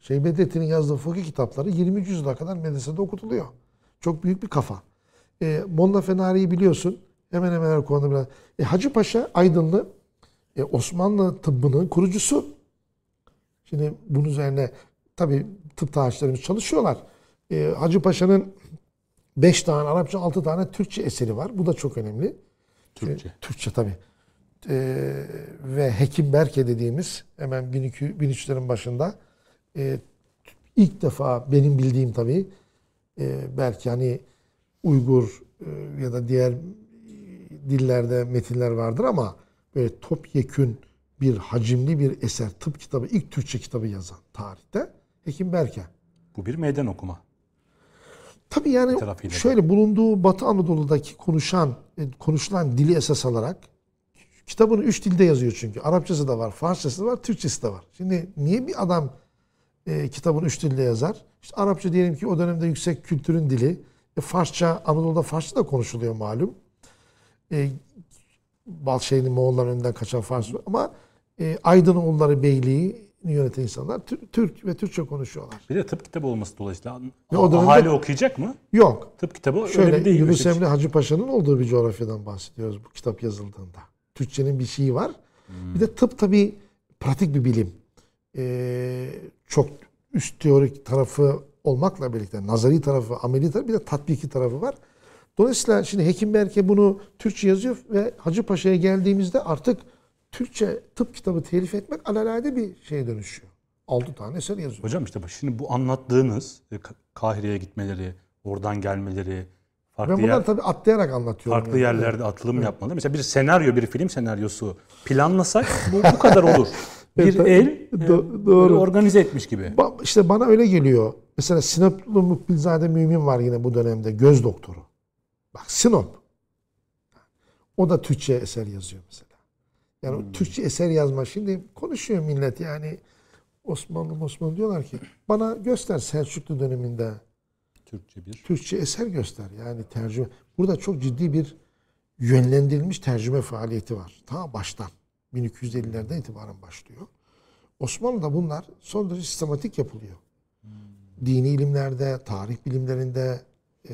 Şeybedrettin'in yazdığı fıkıh kitapları 20. yüzyıla kadar medresede okutuluyor. Çok büyük bir kafa. E, Molla Fenari'yi biliyorsun. Hemen hemen her konuda biraz. E, Hacı Paşa Aydınlı e, Osmanlı tıbbının kurucusu. Şimdi bunun üzerine tabii tıp tarihçilerimiz çalışıyorlar. E, Hacı Paşa'nın 5 tane Arapça, 6 tane Türkçe eseri var. Bu da çok önemli. Türkçe. Türkçe tabii. Ee, ve Hekim Berke dediğimiz hemen 1200 1300'lerin başında e, ilk defa benim bildiğim tabii e, belki hani Uygur e, ya da diğer dillerde metinler vardır ama böyle topyekün bir hacimli bir eser tıp kitabı ilk Türkçe kitabı yazan tarihte Hekim Berke. Bu bir meydan okuma. Tabii yani şöyle bulunduğu Batı Anadolu'daki konuşan e, konuşulan dili esas alarak kitabını üç dilde yazıyor çünkü. Arapçası da var, Farsçası da var, Türkçesi de var. Şimdi niye bir adam e, kitabını üç dilde yazar? İşte Arapça diyelim ki o dönemde yüksek kültürün dili. E, Farsça, Anadolu'da Farsça da konuşuluyor malum. E, Balşehir'in Moğolların önünden kaçan Fars. Ama e, Aydınoğulları Beyliği yöneten insanlar Tür- Türk ve Türkçe konuşuyorlar. Bir de tıp kitabı olması dolayısıyla Ve o dönemde- ahali okuyacak mı? Yok. Tıp kitabı öyle Şöyle bir değil. Yunus Emre Hacı Paşa'nın olduğu bir coğrafyadan bahsediyoruz bu kitap yazıldığında. Türkçenin bir şeyi var. Bir de tıp tabii pratik bir bilim. Ee, çok üst teorik tarafı olmakla birlikte nazari tarafı, ameli tarafı bir de tatbiki tarafı var. Dolayısıyla şimdi Hekim Berke bunu Türkçe yazıyor ve Hacı Paşa'ya geldiğimizde artık Türkçe tıp kitabı telif etmek alelade bir şeye dönüşüyor. 6 tane eser yazıyor. Hocam işte bak şimdi bu anlattığınız e, Ka- Kahire'ye gitmeleri, oradan gelmeleri, farklı, Ben bunları yer- tabii atlayarak anlatıyorum. farklı yani. yerlerde atılım yapmaları. Mesela bir senaryo, bir film senaryosu planlasak [LAUGHS] bu, bu kadar olur. Bir Evet, el do- doğru. organize etmiş gibi. Ba- İşte bana öyle geliyor. Mesela Sinoplu Mukbilzade Mümin var yine bu dönemde göz doktoru. Bak Sinop. O da Türkçe eser yazıyor mesela. Yani o Türkçe eser yazma şimdi konuşuyor millet yani Osmanlı Osmanlı diyorlar ki bana göster Selçuklu döneminde Türkçe bir. Türkçe eser göster. Yani tercüme. Burada çok ciddi bir yönlendirilmiş tercüme faaliyeti var. Ta baştan. 1250'lerden itibaren başlıyor. Osmanlı'da bunlar son derece sistematik yapılıyor. Dini ilimlerde, tarih bilimlerinde, e,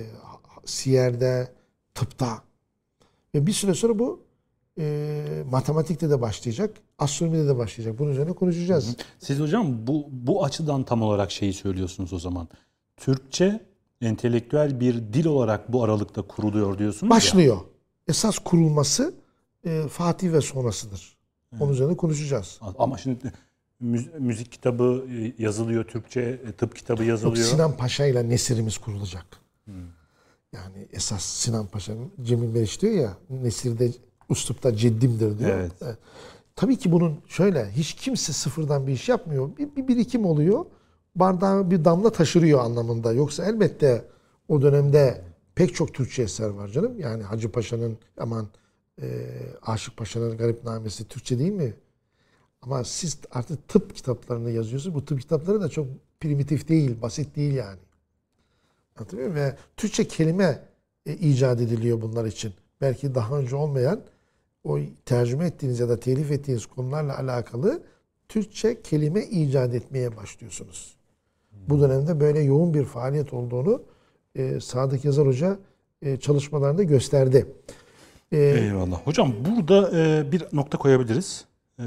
siyerde, tıpta. Ve bir süre sonra bu e, matematikte de başlayacak, astronomide de başlayacak. Bunun üzerine konuşacağız. Siz hocam bu bu açıdan tam olarak şeyi söylüyorsunuz o zaman. Türkçe entelektüel bir dil olarak bu aralıkta kuruluyor diyorsunuz ya. Başlıyor. Esas kurulması e, Fatih ve sonrasıdır. Onun üzerine konuşacağız. Ama şimdi müz- müzik kitabı e, yazılıyor, Türkçe e, tıp kitabı Yok, yazılıyor. Sinan Paşa ile Nesir'imiz kurulacak. Yani esas Sinan Paşa'nın Cemil Meriç diyor ya Nesir'de üslupta ceddimdir diyor. Evet. Tabii ki bunun şöyle hiç kimse sıfırdan bir iş yapmıyor. Bir, bir birikim oluyor. Bardağı bir damla taşırıyor anlamında. Yoksa elbette o dönemde pek çok Türkçe eser var canım. Yani Hacı Paşa'nın aman e, Aşık Paşa'nın Garipnamesi Türkçe değil mi? Ama siz artık tıp kitaplarını yazıyorsunuz. Bu tıp kitapları da çok primitif değil, basit değil yani. Anlatabiliyor muyum? Ve Türkçe kelime e, icat ediliyor bunlar için. Belki daha önce olmayan o tercüme ettiğiniz ya da telif ettiğiniz konularla alakalı Türkçe kelime icat etmeye başlıyorsunuz. Bu dönemde böyle yoğun bir faaliyet olduğunu e, Sadık Yazar Hoca e, çalışmalarında gösterdi. E, Eyvallah. Hocam burada e, bir nokta koyabiliriz. E,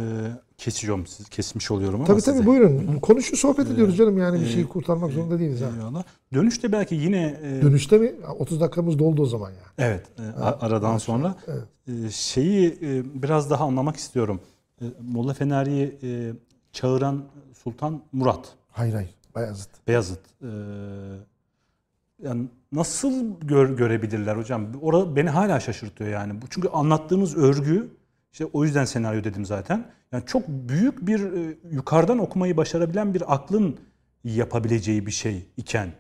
kesiyorum, siz kesmiş oluyorum ama tabii size. tabii buyurun. Konuşu sohbet ediyoruz canım yani bir şeyi kurtarmak zorunda değiliz ha. Eyvallah. Dönüşte belki yine e, Dönüşte mi? 30 dakikamız doldu o zaman ya. evet e, a- aradan sonra e, şeyi e, biraz daha anlamak istiyorum. E, Molla Fenari'yi e, çağıran Sultan Murat. Hayır hayır. Bayezid. Beyazıt. Ee, yani nasıl gör, görebilirler hocam? Orada beni hala şaşırtıyor yani. Çünkü anlattığınız örgü işte o yüzden senaryo dedim zaten. Yani çok büyük bir e, yukarıdan okumayı başarabilen bir aklın yapabileceği bir şey iken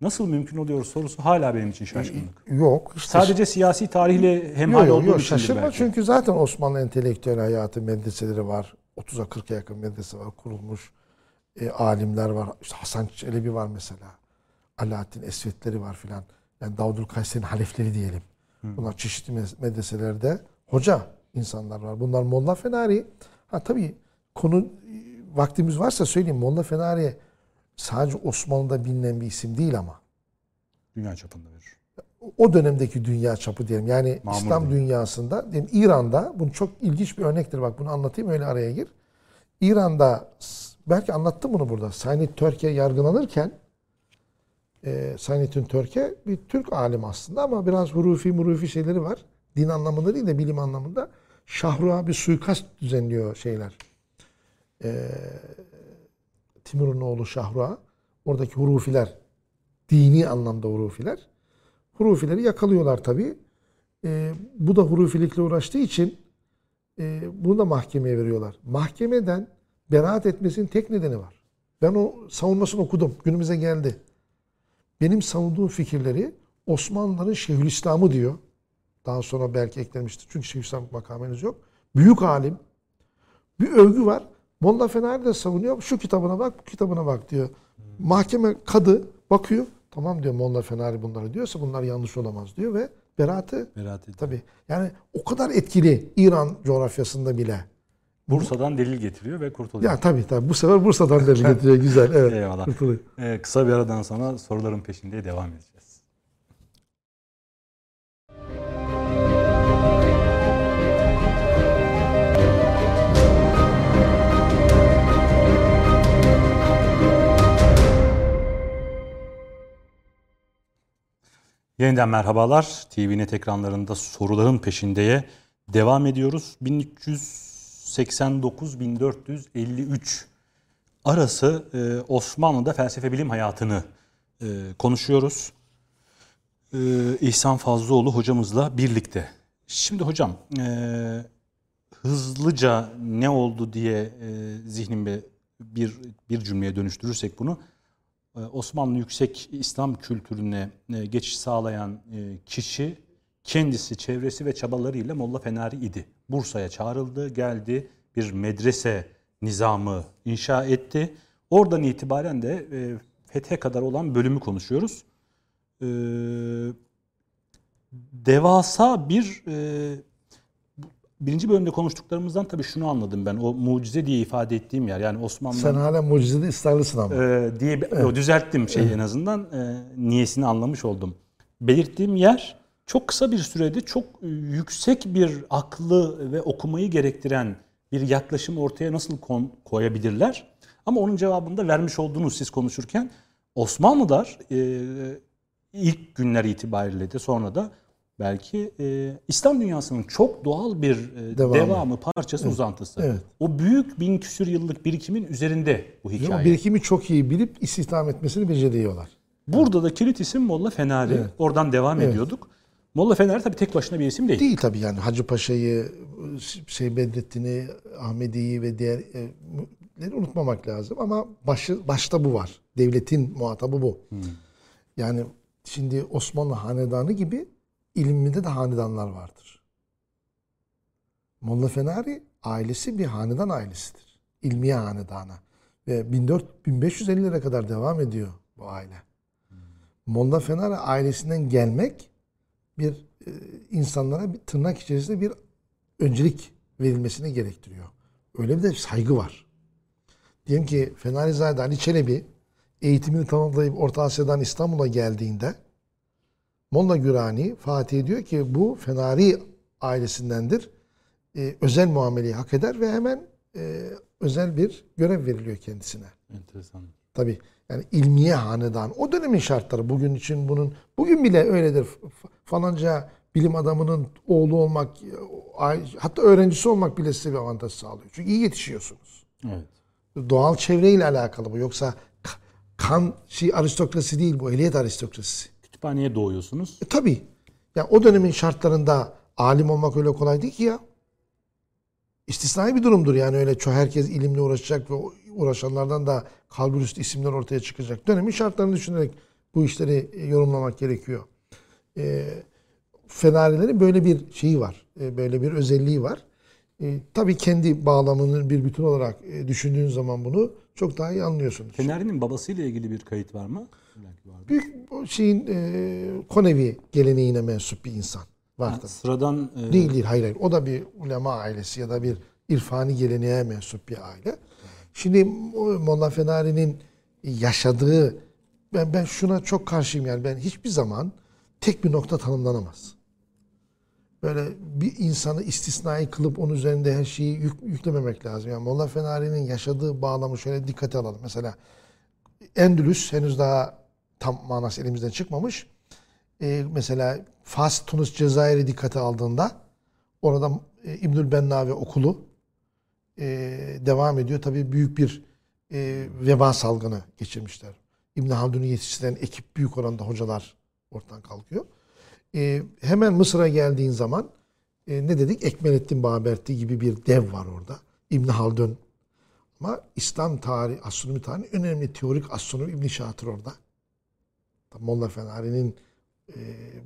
nasıl mümkün oluyor sorusu hala benim için şaşkınlık. Yok. Işte Sadece siyasi tarihle hemhal Yok yok olduğu yok şaşırma belki. çünkü zaten Osmanlı entelektüel hayatı medreseleri var. 30'a 40'a yakın medrese var kurulmuş. E, alimler var. İşte Hasan Çelebi var mesela. Alaaddin Esvetleri var filan. Yani Davudül Kayseri'nin halefleri diyelim. Bunlar çeşitli medreselerde hoca insanlar var. Bunlar Molla Fenari. Ha tabii konu vaktimiz varsa söyleyeyim. Molla Fenari sadece Osmanlı'da bilinen bir isim değil ama. Dünya çapında bir. o dönemdeki dünya çapı diyelim. Yani Mamur İslam değil. dünyasında diyelim İran'da bunu çok ilginç bir örnektir bak bunu anlatayım öyle araya gir. İran'da belki anlattım bunu burada. Saynit Türkiye yargılanırken e, Sainettin Törke bir Türk alim aslında ama biraz hurufi murufi şeyleri var. Din anlamında değil de bilim anlamında. Şahruğa bir suikast düzenliyor şeyler. E, Timur'un oğlu Şahruğa. Oradaki hurufiler, dini anlamda hurufiler. Hurufileri yakalıyorlar tabii. E, bu da hurufilikle uğraştığı için e, bunu da mahkemeye veriyorlar. Mahkemeden beraat etmesinin tek nedeni var. Ben o savunmasını okudum. Günümüze geldi. Benim savunduğum fikirleri Osmanlıların Şeyhülislam'ı diyor. Daha sonra belki eklemiştir. Çünkü Şeyhülislam makameniz yok. Büyük alim. Bir övgü var. Molla Fenari de savunuyor. Şu kitabına bak, bu kitabına bak diyor. Mahkeme kadı bakıyor. Tamam diyor Molla Fenari bunları diyorsa bunlar yanlış olamaz diyor ve beraatı Berat ediyor. tabii yani o kadar etkili İran coğrafyasında bile. Bursa'dan delil getiriyor ve kurtuluyor. Ya tabii tabii bu sefer Bursa'dan da [LAUGHS] getiriyor güzel. Evet. Eyvallah. kurtuluyor. Ee, kısa bir aradan sonra soruların peşinde devam edeceğiz. Yeniden merhabalar. TVNet ekranlarında soruların peşindeye devam ediyoruz. 1389-1453 arası e, Osmanlı'da felsefe bilim hayatını e, konuşuyoruz. E, İhsan Fazlıoğlu hocamızla birlikte. Şimdi hocam hızlıca ne oldu diye zihnimde bir bir cümleye dönüştürürsek bunu Osmanlı yüksek İslam kültürüne geçiş sağlayan kişi kendisi, çevresi ve çabalarıyla Molla Fenari idi. Bursa'ya çağrıldı, geldi, bir medrese nizamı inşa etti. Oradan itibaren de e, fethe kadar olan bölümü konuşuyoruz. E, devasa bir e, birinci bölümde konuştuklarımızdan tabii şunu anladım ben. O mucize diye ifade ettiğim yer yani Osmanlı Sen hala mucizede ısrarlısın ama. e, diye o düzelttim şey en azından e, niyesini anlamış oldum. Belirttiğim yer çok kısa bir sürede çok e, yüksek bir aklı ve okumayı gerektiren bir yaklaşım ortaya nasıl koyabilirler? Ama onun cevabını da vermiş oldunuz siz konuşurken. Osmanlılar e, ilk günler itibariyle de sonra da belki e, İslam dünyasının çok doğal bir e, Devamı. devamı, parçası, uzantısı. evet. O büyük bin küsür yıllık birikimin üzerinde bu O hikaye. birikimi çok iyi bilip istihdam etmesini beceriyorlar. Burada da kilit isim Molla Fenari. Oradan devam ediyorduk. Molla Fenari tabii tek başına bir isim değil. Değil tabii yani Hacı Paşa'yı, şey Bedrettin'i, Ahmedi'yi ve diğerleri unutmamak lazım. Ama başı, başta bu var. Devletin muhatabı bu. Yani şimdi Osmanlı hanedanı gibi iliminde de hanedanlar vardır. Molla Fenari ailesi bir hanedan ailesidir. İlmiye hanedanı. Ve 1400 1550'lere kadar devam ediyor bu aile. Molla Fenari ailesinden gelmek bir e, insanlara bir tırnak içerisinde bir öncelik verilmesini gerektiriyor. Öyle bir de saygı var. Diyelim ki Fenarizade Ali Çelebi eğitimini tamamlayıp Orta Asya'dan İstanbul'a geldiğinde Molla Gürani Fatih diyor ki bu Fenari ailesindendir. E, özel muameleyi hak eder ve hemen e, özel bir görev veriliyor kendisine. Enteresan. Tabii yani ilmiye hanedan. O dönemin şartları bugün için bunun bugün bile öyledir. Falanca bilim adamının oğlu olmak hatta öğrencisi olmak bile size bir avantaj sağlıyor. Çünkü iyi yetişiyorsunuz. Evet. Doğal çevreyle alakalı bu. Yoksa kan şey aristokrasi değil bu. Ehliyet aristokrasisi. Kütüphaneye doğuyorsunuz. E tabii. Ya o dönemin şartlarında alim olmak öyle kolay değil ki ya. İstisnai bir durumdur yani öyle çok herkes ilimle uğraşacak ve uğraşanlardan da kalburüstü isimler ortaya çıkacak. Dönemin şartlarını düşünerek bu işleri e, yorumlamak gerekiyor. E, Fenarilerin böyle bir şeyi var. e, böyle bir özelliği var. E, tabii kendi bağlamının bir bütün olarak e, düşündüğün zaman bunu çok daha iyi anlıyorsunuz. Fenari'nin babasıyla ilgili bir kayıt var mı? Büyük şeyin e, Konevi geleneğine mensup bir insan var tabii. sıradan e, Değil değil hayır hayır. O da bir ulema ailesi ya da bir irfani geleneğe mensup bir aile. Şimdi o Molla Fenari'nin yaşadığı ben ben şuna çok karşıyım yani ben hiçbir zaman tek bir nokta tanımlanamaz. Böyle bir insanı istisnai kılıp onun üzerinde her şeyi yük, yüklememek lazım. Yani Molla Fenari'nin yaşadığı bağlamı şöyle dikkate alalım. Mesela Endülüs henüz daha tam manası elimizden çıkmamış. E, mesela Fas, Tunus, Cezayir'i dikkate aldığında orada e, İbnül Bennavi okulu e, devam ediyor. Tabii büyük bir e, veba salgını geçirmişler. İbn Haldun'u yetiştiren ekip büyük oranda hocalar ortadan kalkıyor. E, hemen Mısır'a geldiğin zaman e, ne dedik? Ekmelettin Baberti gibi bir dev var orada. İbn Haldun. Ama İslam tarihi, astronomi tarihi önemli teorik astronomi İbn Şatır orada. Molla Fenari'nin e,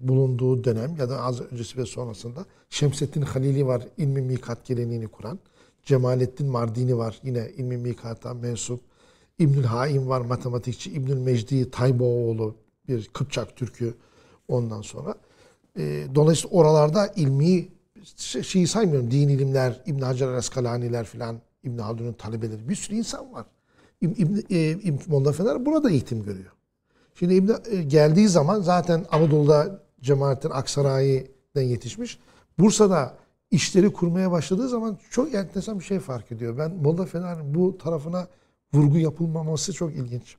bulunduğu dönem ya da az öncesi ve sonrasında Şemsettin Halili var ilmi mikat geleneğini kuran. Cemalettin Mardini var yine ilmi mikata mensup. İbnül Haim var matematikçi. İbnül Mecdi Tayboğlu bir Kıpçak Türk'ü ondan sonra. E, dolayısıyla oralarda ilmi şey, şeyi saymıyorum. Din ilimler, İbn Hacer el-Eskalaniler filan, İbn Haldun'un talebeleri. Bir sürü insan var. İbn, İbn, e, İbn Molla Fener burada eğitim görüyor. Şimdi İbn e, geldiği zaman zaten Anadolu'da Cemalettin Aksaray'dan yetişmiş. Bursa'da işleri kurmaya başladığı zaman çok enteresan bir şey fark ediyor. Ben Molla Fener'in bu tarafına vurgu yapılmaması çok ilginç.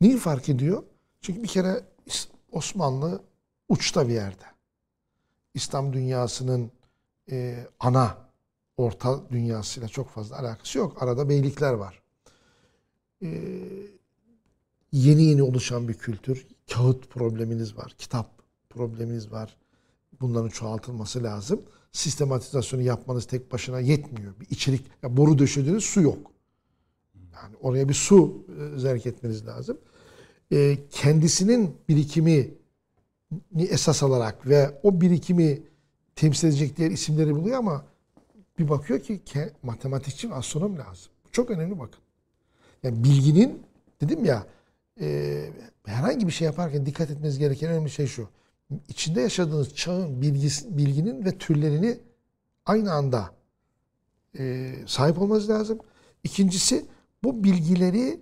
Niye fark ediyor? Çünkü bir kere Osmanlı uçta bir yerde. İslam dünyasının e, ana orta dünyasıyla çok fazla alakası yok. Arada beylikler var. E, yeni yeni oluşan bir kültür. Kağıt probleminiz var. Kitap probleminiz var. Bunların çoğaltılması lazım. Sistematizasyonu yapmanız tek başına yetmiyor. Bir içerik, ya boru döşediğiniz su yok. Yani oraya bir su e, zerk etmeniz lazım. E, kendisinin birikimi esas alarak ve o birikimi temsil edecek diğer isimleri buluyor ama bir bakıyor ki matematikçi ve astronom lazım. Çok önemli bakın. Yani bilginin dedim ya e, herhangi bir şey yaparken dikkat etmeniz gereken önemli şey şu. İçinde yaşadığınız çağın bilgisi, bilginin ve türlerini aynı anda e, sahip olmanız lazım. İkincisi bu bilgileri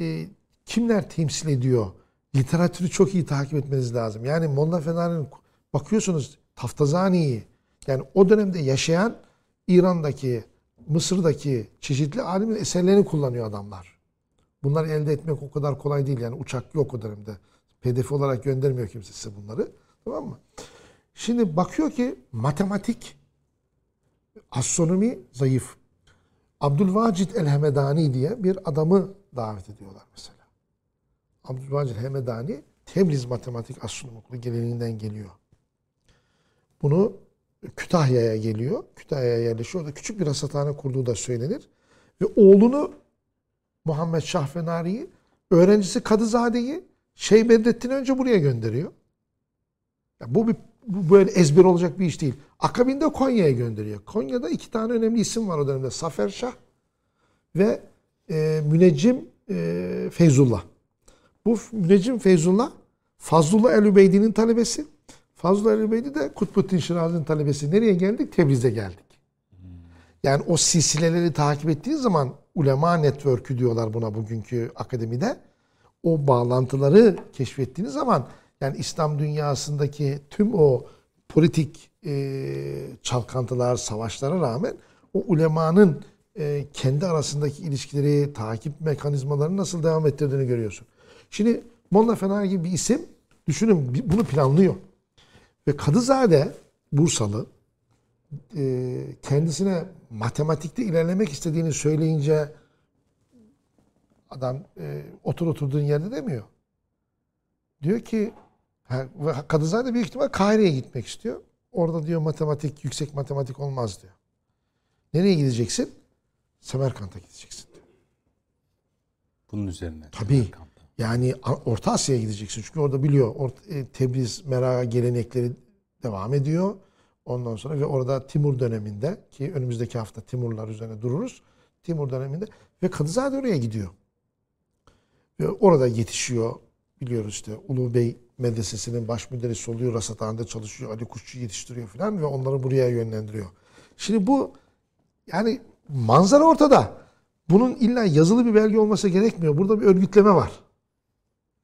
e, kimler temsil ediyor? literatürü çok iyi takip etmeniz lazım. Yani Molla Fenari'nin bakıyorsunuz Taftazani'yi yani o dönemde yaşayan İran'daki, Mısır'daki çeşitli alimin eserlerini kullanıyor adamlar. Bunları elde etmek o kadar kolay değil. Yani uçak yok o dönemde. PDF olarak göndermiyor kimse size bunları. Tamam mı? Şimdi bakıyor ki matematik, astronomi zayıf. Abdülvacid el-Hemedani diye bir adamı davet ediyorlar mesela. Abdülbacir Hemedani Tebriz Matematik Astronomi Okulu geleneğinden geliyor. Bunu Kütahya'ya geliyor. Kütahya'ya yerleşiyor. Orada küçük bir rasathane kurduğu da söylenir. Ve oğlunu Muhammed Şahfenari'yi, öğrencisi Kadızade'yi Şeyh Bedrettin'i önce buraya gönderiyor. Ya bu bir bu böyle ezber olacak bir iş değil. Akabinde Konya'ya gönderiyor. Konya'da iki tane önemli isim var o dönemde. Safer Şah ve e, Müneccim e, Feyzullah. Bu Müneccim Feyzullah Fazlullah el-Übeydi'nin talebesi. Fazlullah el-Übeydi de Kutbuddin Şirazi'nin talebesi. Nereye geldik? Tebriz'e geldik. Yani o silsileleri takip ettiğiniz zaman ulema network'ü diyorlar buna bugünkü akademide. O bağlantıları keşfettiğiniz zaman yani İslam dünyasındaki tüm o politik e, çalkantılar, savaşlara rağmen o ulemanın e, kendi arasındaki ilişkileri, takip mekanizmalarını nasıl devam ettirdiğini görüyorsun. Şimdi Molla Fener gibi bir isim düşünün bunu planlıyor. Ve Kadızade Bursalı e, kendisine matematikte ilerlemek istediğini söyleyince adam e, otur oturduğun yerde demiyor. Diyor ki Kadızade büyük ihtimal Kahire'ye gitmek istiyor. Orada diyor matematik, yüksek matematik olmaz diyor. Nereye gideceksin? Semerkant'a gideceksin diyor. Bunun üzerine. Tabii. Yani Orta Asya'ya gideceksin. Çünkü orada biliyor Orta, e, Tebriz Mera gelenekleri devam ediyor. Ondan sonra ve orada Timur döneminde ki önümüzdeki hafta Timurlar üzerine dururuz. Timur döneminde ve Kadızade oraya gidiyor. Ve orada yetişiyor. Biliyoruz işte Ulu Bey medresesinin baş müderrisi oluyor. Rasathane'de çalışıyor. Ali Kuşçu yetiştiriyor falan ve onları buraya yönlendiriyor. Şimdi bu yani manzara ortada. Bunun illa yazılı bir belge olması gerekmiyor. Burada bir örgütleme var.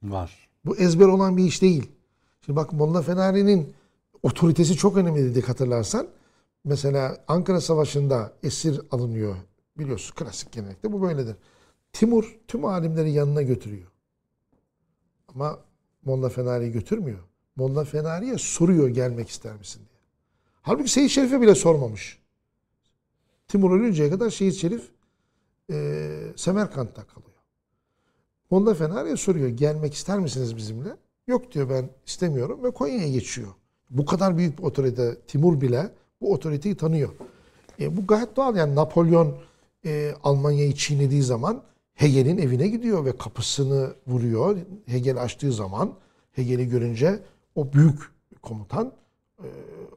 Var. Bu ezber olan bir iş değil. Şimdi bak Molla Fenari'nin otoritesi çok önemli dedik hatırlarsan. Mesela Ankara Savaşı'nda esir alınıyor. Biliyorsun klasik genellikle bu böyledir. Timur tüm alimleri yanına götürüyor. Ama Montefiori'yi götürmüyor. Montefiori'ye soruyor gelmek ister misin diye. Halbuki Seyit Şerif'e bile sormamış. Timur ölünceye kadar Seyit Şerif e, Semerkant'ta kalıyor. Montefiori'ye soruyor gelmek ister misiniz bizimle? Yok diyor ben istemiyorum ve Konya'ya geçiyor. Bu kadar büyük bir otorite Timur bile bu otoriteyi tanıyor. E, bu gayet doğal yani Napolyon e, Almanya'yı çiğnediği zaman Hegel'in evine gidiyor ve kapısını vuruyor. Hegel açtığı zaman Hegel'i görünce o büyük komutan e,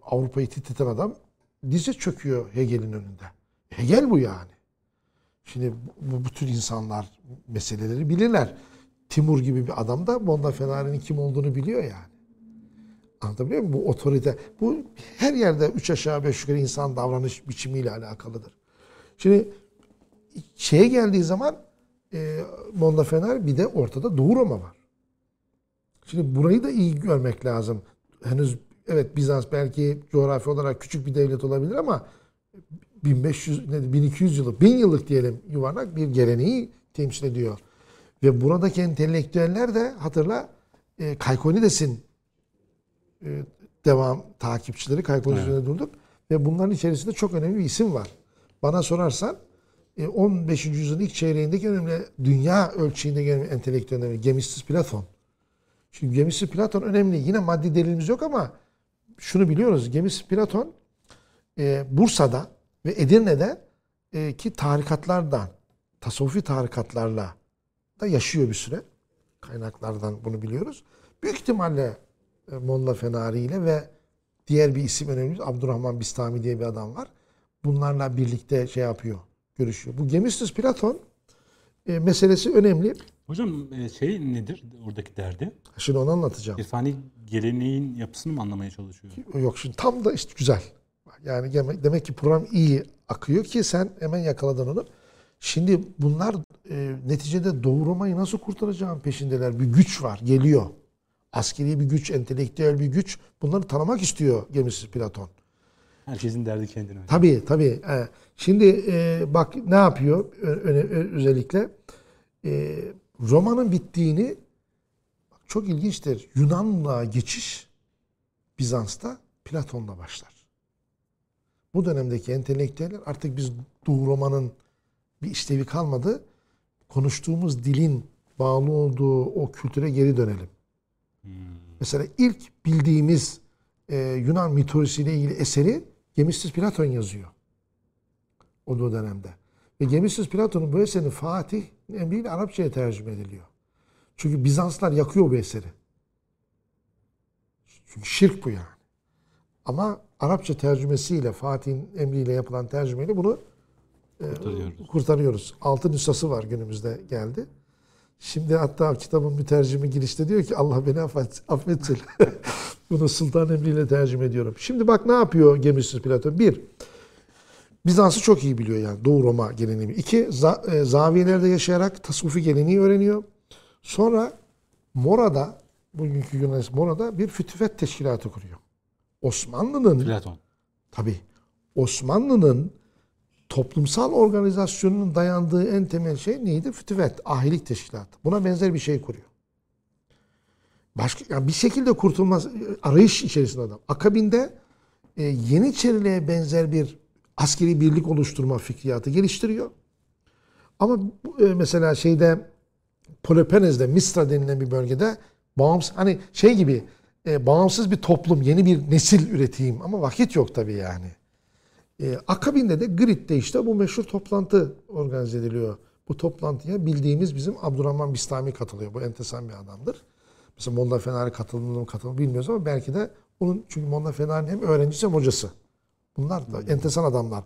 Avrupa'yı titreten adam dize çöküyor Hegel'in önünde. Hegel bu yani. Şimdi bu, bu tür insanlar meseleleri bilirler. Timur gibi bir adam da Montefiori'nin kim olduğunu biliyor yani. Anlatabiliyor muyum? Bu otorite, bu her yerde üç aşağı beş yukarı insan davranış biçimiyle alakalıdır. Şimdi şeye geldiği zaman e, Montefiori bir de ortada Doğu Roma var. Şimdi burayı da iyi görmek lazım. Henüz evet Bizans belki coğrafi olarak küçük bir devlet olabilir ama 1500 ne 1200 yıllık 1000 yıllık diyelim yuvarlak bir geleneği temsil ediyor. Ve buradaki entelektüeller de hatırla e, Kaykonides'in devam takipçileri Kaykonides Evet. üzerine durduk ve bunların içerisinde çok önemli bir isim var. Bana sorarsan e, 15. yüzyılın ilk çeyreğindeki önemli dünya ölçeğinde önemli entelektüel önemli Gemistus Platon. Şimdi Gemistus Platon önemli. Yine maddi delilimiz yok ama şunu biliyoruz. Gemistus Platon e, Bursa'da ve Edirne'de e, ki tarikatlardan, tasavvufi tarikatlarla da yaşıyor bir süre. Kaynaklardan bunu biliyoruz. Büyük ihtimalle e, Molla Fenari ile ve diğer bir isim önemli Abdurrahman Bistami diye bir adam var. Bunlarla birlikte şey yapıyor, görüşüyor. Bu Gemistus Platon e, meselesi önemli. Hocam e, şey nedir oradaki derdi? Şimdi onu anlatacağım. İrfani geleneğin yapısını mı anlamaya çalışıyor? Yok şimdi tam da işte güzel. Yani demek, ki program iyi akıyor ki sen hemen yakaladın onu. Şimdi bunlar e, neticede Doğu Roma'yı nasıl kurtaracağın peşindeler. Bir güç var, geliyor. Askeri bir güç, entelektüel bir güç. Bunları tanımak istiyor gemisi Platon. Herkesin derdi kendine. Tabii tabii. E, şimdi e, bak ne yapıyor özellikle. E, Roma'nın bittiğini çok ilginçtir. Yunanlığa geçiş Bizans'ta Platon'la başlar. Bu dönemdeki entelektüeller artık biz Doğu Roma'nın bir işlevi kalmadı. Konuştuğumuz dilin bağlı olduğu o kültüre geri dönelim. Mesela ilk bildiğimiz e, Yunan mitolojisiyle ilgili eseri Gemistus Platon yazıyor. O da dönemde. Ve Gemistus Platon'un bu eserini Fatih emriyle Arapçaya tercüme ediliyor. Çünkü Bizanslar yakıyor bu eseri. Çünkü şirk bu yani. Ama Arapça tercümesiyle Fatih'in emriyle yapılan tercümeyle bunu Kurtarıyoruz. kurtarıyoruz. Altı nüshası var günümüzde geldi. Şimdi hatta kitabın mütercimi girişte diyor ki Allah beni affet, affetsin. [LAUGHS] Bunu sultan emriyle tercüme ediyorum. Şimdi bak ne yapıyor Gemistus Platon? Bir, Bizans'ı çok iyi biliyor yani Doğu Roma geleneği. İki, za- e, zaviyelerde yaşayarak tasavvufi geleneği öğreniyor. Sonra Mora'da, bugünkü Yunanistan Mora'da bir fütüvet teşkilatı kuruyor. Osmanlı'nın Platon. Tabii. Osmanlı'nın toplumsal organizasyonunun dayandığı en temel şey neydi? Fütüvet, ahilik teşkilatı. Buna benzer bir şey kuruyor. Başka yani bir şekilde kurtulmaz arayış içerisinde adam. Akabinde e, Yeniçeriliğe benzer bir askeri birlik oluşturma fikriyatı geliştiriyor. Ama e, mesela şeyde Peloponnes'de Mistra denilen bir bölgede bağımsız hani şey gibi e, bağımsız bir toplum, yeni bir nesil üreteyim ama vakit yok tabii yani. E, akabinde de Girit'te işte bu meşhur toplantı organize ediliyor. Bu toplantıya bildiğimiz bizim Abdurrahman Bistami katılıyor. Bu enteresan bir adamdır. Mesela Molla Fenari katılımını mı katılımını bilmiyoruz ama belki de onun çünkü Molla Fenari'nin hem öğrencisi hem hocası. Bunlar da enteresan adamlar.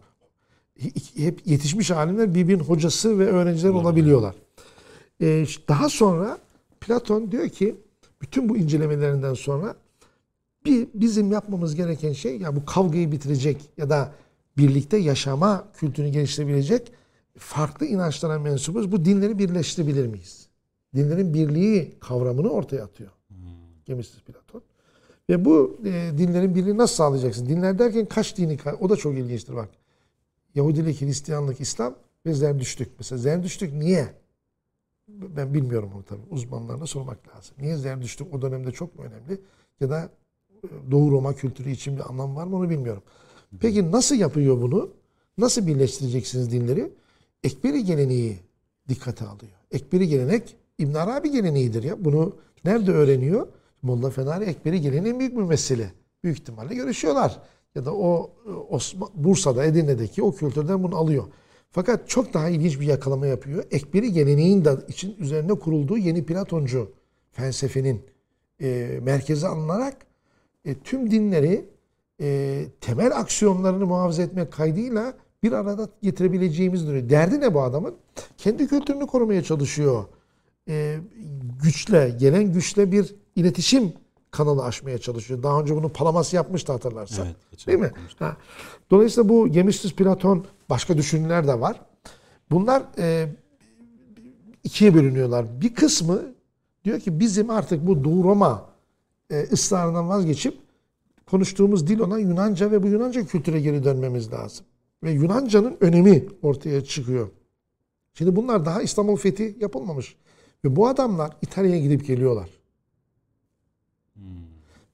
Hep yetişmiş alimler birbirinin hocası ve öğrenciler olabiliyorlar. Ee, daha sonra Platon diyor ki bütün bu incelemelerinden sonra bir bizim yapmamız gereken şey ya bu kavgayı bitirecek ya da birlikte yaşama kültürünü geliştirebilecek farklı inançlara mensubuz. Bu dinleri birleştirebilir miyiz? Dinlerin birliği kavramını ortaya atıyor. Gemistus Platon. Ve bu e, dinlerin birliğini nasıl sağlayacaksın? Dinler derken kaç dini? O da çok ilginçtir bak. Yahudilik, Hristiyanlık, İslam ve Zerdüştlük. Mesela Zerdüştlük niye? Ben bilmiyorum onu tabii. Uzmanlarına sormak lazım. Niye Zerdüşt'ün o dönemde çok mu önemli? Ya da e, Doğu Roma kültürü için bir anlam var mı onu bilmiyorum. Peki nasıl yapıyor bunu? Nasıl birleştireceksiniz dinleri? Ekberi geleneği dikkate alıyor. Ekberi gelenek İbn Arabi geleneğidir ya. Bunu nerede öğreniyor? Molla Fenari Ekberi geleneğin büyük bir mesele. Büyük ihtimalle görüşüyorlar. Ya da o e, Osman, Bursa'da, Edirne'deki o kültürden bunu alıyor. Fakat çok daha ilginç bir yakalama yapıyor. Ekberi geleneğin de için üzerine kurulduğu yeni Platoncu felsefenin e, merkeze alınarak e, tüm dinleri e, temel aksiyonlarını muhafaza etmek kaydıyla bir arada getirebileceğimiz duruyor. Derdi ne bu adamın? Kendi kültürünü korumaya çalışıyor. E, güçle, gelen güçle bir iletişim kanalı aşmaya çalışıyor. Daha önce bunu Palamas yapmıştı hatırlarsan. Evet, Değil mi? Ha. Dolayısıyla bu Gemistus Platon başka düşünürler de var. Bunlar e, ikiye bölünüyorlar. Bir kısmı diyor ki bizim artık bu Doğu Roma e, ısrarından vazgeçip konuştuğumuz dil olan Yunanca ve bu Yunanca kültüre geri dönmemiz lazım. Ve Yunanca'nın önemi ortaya çıkıyor. Şimdi bunlar daha İstanbul fethi yapılmamış. Ve bu adamlar İtalya'ya gidip geliyorlar.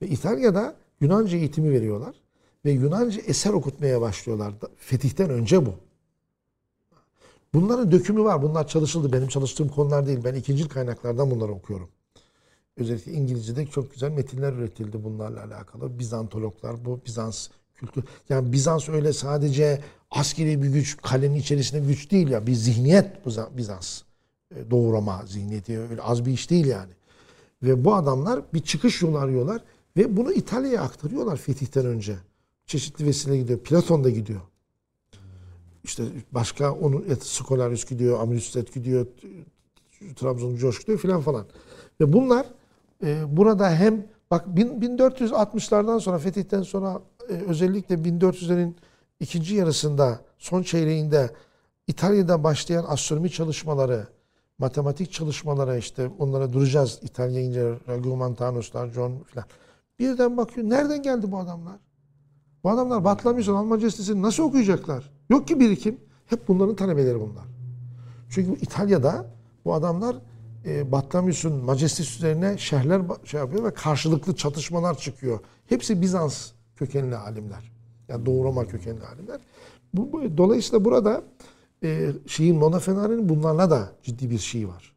Ve İtalya'da Yunanca eğitimi veriyorlar. Ve Yunanca eser okutmaya başlıyorlar. Fetihten önce bu. Bunların dökümü var. Bunlar çalışıldı. Benim çalıştığım konular değil. Ben ikinci kaynaklardan bunları okuyorum. Özellikle İngilizce'de çok güzel metinler üretildi bunlarla alakalı. Bizantologlar, bu Bizans kültür. Yani Bizans öyle sadece askeri bir güç, kalenin içerisinde güç değil ya. Bir zihniyet bu za- Bizans. E, Doğu Roma zihniyeti öyle az bir iş değil yani. Ve bu adamlar bir çıkış yolu arıyorlar ve bunu İtalya'ya aktarıyorlar fetihten önce. Çeşitli vesile gidiyor. Platon da gidiyor. İşte başka onun et, Skolarius gidiyor, Amüstet gidiyor, Trabzon Coş gidiyor filan falan. Ve bunlar e, burada hem bak bin- 1460'lardan sonra fetihten sonra e, özellikle 1400'lerin ikinci yarısında son çeyreğinde İtalya'da başlayan astronomi çalışmaları, matematik çalışmalara işte onlara duracağız. İtalyanca, Ragumantanus'lar, John filan. Birden bakıyor nereden geldi bu adamlar? Bu adamlar Batlamyus'un Alman Majestesini nasıl okuyacaklar? Yok ki birikim. Hep bunların talebeleri bunlar. Çünkü İtalya'da bu adamlar e, Batlamyus'un Majestes üzerine ba- şey yapıyor ve karşılıklı çatışmalar çıkıyor. Hepsi Bizans kökenli alimler. Yani Doğu Roma kökenli alimler. Bu, bu- dolayısıyla burada e, şeyin Mona Fenari'nin bunlarla da ciddi bir şey var.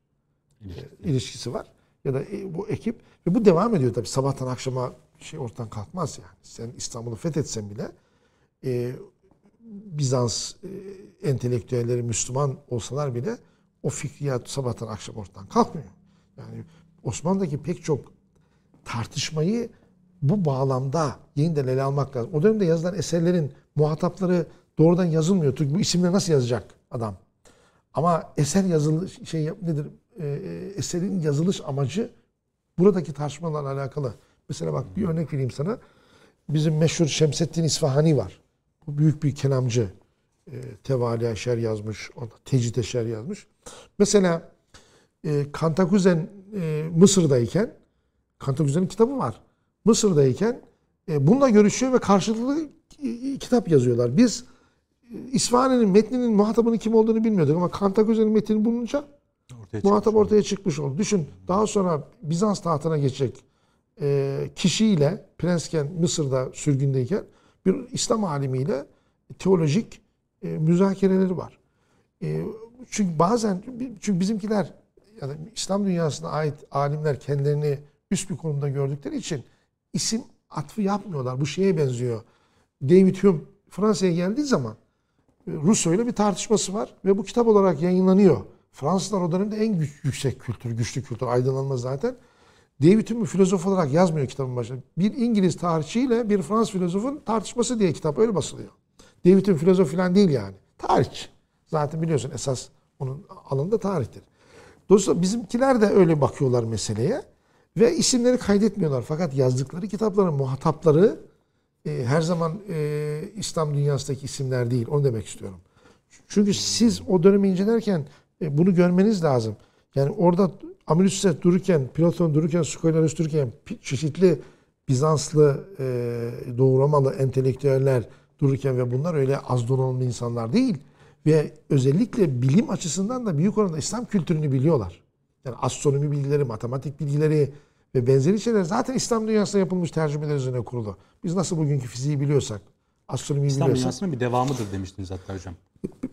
E, ilişkisi var. Ya da e, bu ekip ve bu devam ediyor tabii. Sabahtan akşama şey ortadan kalkmaz yani. Sen İstanbul'u fethetsen bile e, Bizans e, entelektüelleri Müslüman olsalar bile o fikriyat sabahtan akşam ortadan kalkmıyor. Yani Osmanlı'daki pek çok tartışmayı bu bağlamda yeniden ele almak lazım. O dönemde yazılan eserlerin muhatapları doğrudan yazılmıyor. Çünkü bu isimle nasıl yazacak adam? Ama eser yazılı şey nedir? Ee, eserin yazılış amacı buradaki tartışmalarla alakalı. Mesela bak bir örnek vereyim sana. Bizim meşhur Şemseddin İsfahani var. Bu büyük bir kelamcı. E, Tevali şer yazmış. Tecide şer yazmış. Mesela e, Kantakuzen e, Mısır'dayken Kantakuzen'in kitabı var. Mısır'dayken e, bununla görüşüyor ve karşılıklı e, kitap yazıyorlar. Biz e, İsfahani'nin metninin muhatabının kim olduğunu bilmiyorduk ama Kantakuzen'in metnini bulunca Ortaya muhatap ortaya çıkmış oldu. Düşün daha sonra Bizans tahtına geçecek e, kişiyle prensken Mısır'da sürgündeyken bir İslam alimiyle teolojik e, müzakereleri var. E, çünkü bazen çünkü bizimkiler yani İslam dünyasına ait alimler kendilerini üst bir konumda gördükleri için isim atfı yapmıyorlar. Bu şeye benziyor. David Hume Fransa'ya geldiği zaman e, Rousseau ile bir tartışması var ve bu kitap olarak yayınlanıyor. Fransızlar o dönemde en güç, yüksek kültür, güçlü kültür, aydınlanma zaten. David Hume filozof olarak yazmıyor kitabın başında. Bir İngiliz tarihçiyle bir Fransız filozofun tartışması diye kitap öyle basılıyor. David Hume filozof falan değil yani. Tarihçi. Zaten biliyorsun esas onun alanında tarihtir. Dolayısıyla bizimkiler de öyle bakıyorlar meseleye ve isimleri kaydetmiyorlar. Fakat yazdıkları kitapların muhatapları e, her zaman e, İslam dünyasındaki isimler değil. Onu demek istiyorum. Çünkü siz o dönemi incelerken e, bunu görmeniz lazım. Yani orada Amülüsset dururken, Platon dururken, Skolarus dururken çeşitli Bizanslı, e, Doğu Romalı entelektüeller dururken ve bunlar öyle az donanımlı insanlar değil. Ve özellikle bilim açısından da büyük oranda İslam kültürünü biliyorlar. Yani astronomi bilgileri, matematik bilgileri ve benzeri şeyler zaten İslam dünyasında yapılmış tercümeler üzerine kurulu. Biz nasıl bugünkü fiziği biliyorsak, astronomiyi İslam biliyorsak. dünyasının bir devamıdır demiştiniz hatta hocam.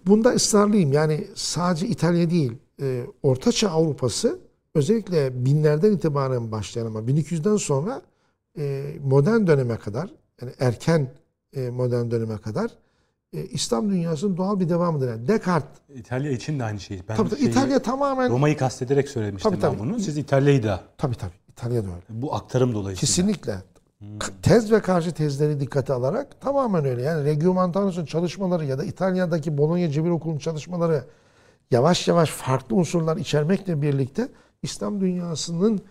Bunda ısrarlıyım. Yani sadece İtalya değil, e, Ortaçağ Avrupası özellikle binlerden itibaren başlayan ama 1200'den sonra e, modern döneme kadar, yani erken e, modern döneme kadar e, İslam dünyasının doğal bir devamıdır. Yani Descartes, İtalya için de aynı şey. Ben tabii, şeyi- İtalya tamamen, Roma'yı kastederek söylemiştim Tabii, ben tabii. bunu. Siz İtalya'yı da tabii tabii İtalya da öyle. bu aktarım dolayısıyla. Kesinlikle. K- Tez ve karşı tezleri dikkate alarak tamamen öyle. Yani Reggio Montanus'un çalışmaları ya da İtalya'daki Bologna Cebir Okulu'nun çalışmaları yavaş yavaş farklı unsurlar içermekle birlikte İslam dünyasının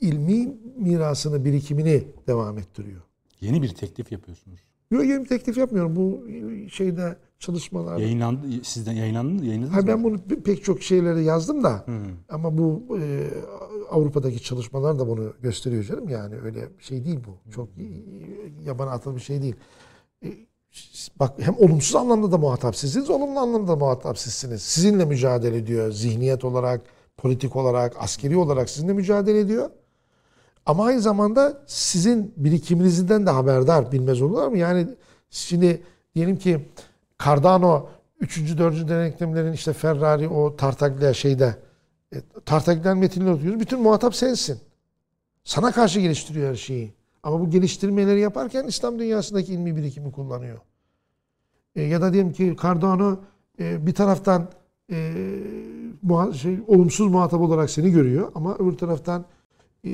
ilmi mirasını, birikimini devam ettiriyor. Yeni bir teklif yapıyorsunuz. Yok yeni bir teklif yapmıyorum. Bu şeyde çalışmalar. Yayınlandı, sizden yayınlandı, yayınladınız Ha, mı? ben bunu pe- pek çok şeyleri yazdım da ama bu e, Avrupa'daki çalışmalar da bunu gösteriyor canım yani öyle şey değil bu. Çok yabana atılmış şey değil. E, bak hem olumsuz anlamda da muhatap sizsiniz, olumlu anlamda da muhatap sizsiniz. Sizinle mücadele ediyor zihniyet olarak, politik olarak, askeri olarak sizinle mücadele ediyor. Ama aynı zamanda sizin birikiminizden de haberdar bilmez olurlar mı? Yani şimdi diyelim ki Cardano 3. 4. deneklemlerin işte Ferrari o Tartaglia şeyde e, Tartaglia'nın metinleri okuyoruz. Bütün muhatap sensin. Sana karşı geliştiriyor her şeyi. Ama bu geliştirmeleri yaparken İslam dünyasındaki ilmi birikimi kullanıyor. E, ya da diyelim ki Cardano e, bir taraftan e, muha- şey, olumsuz muhatap olarak seni görüyor ama öbür taraftan e,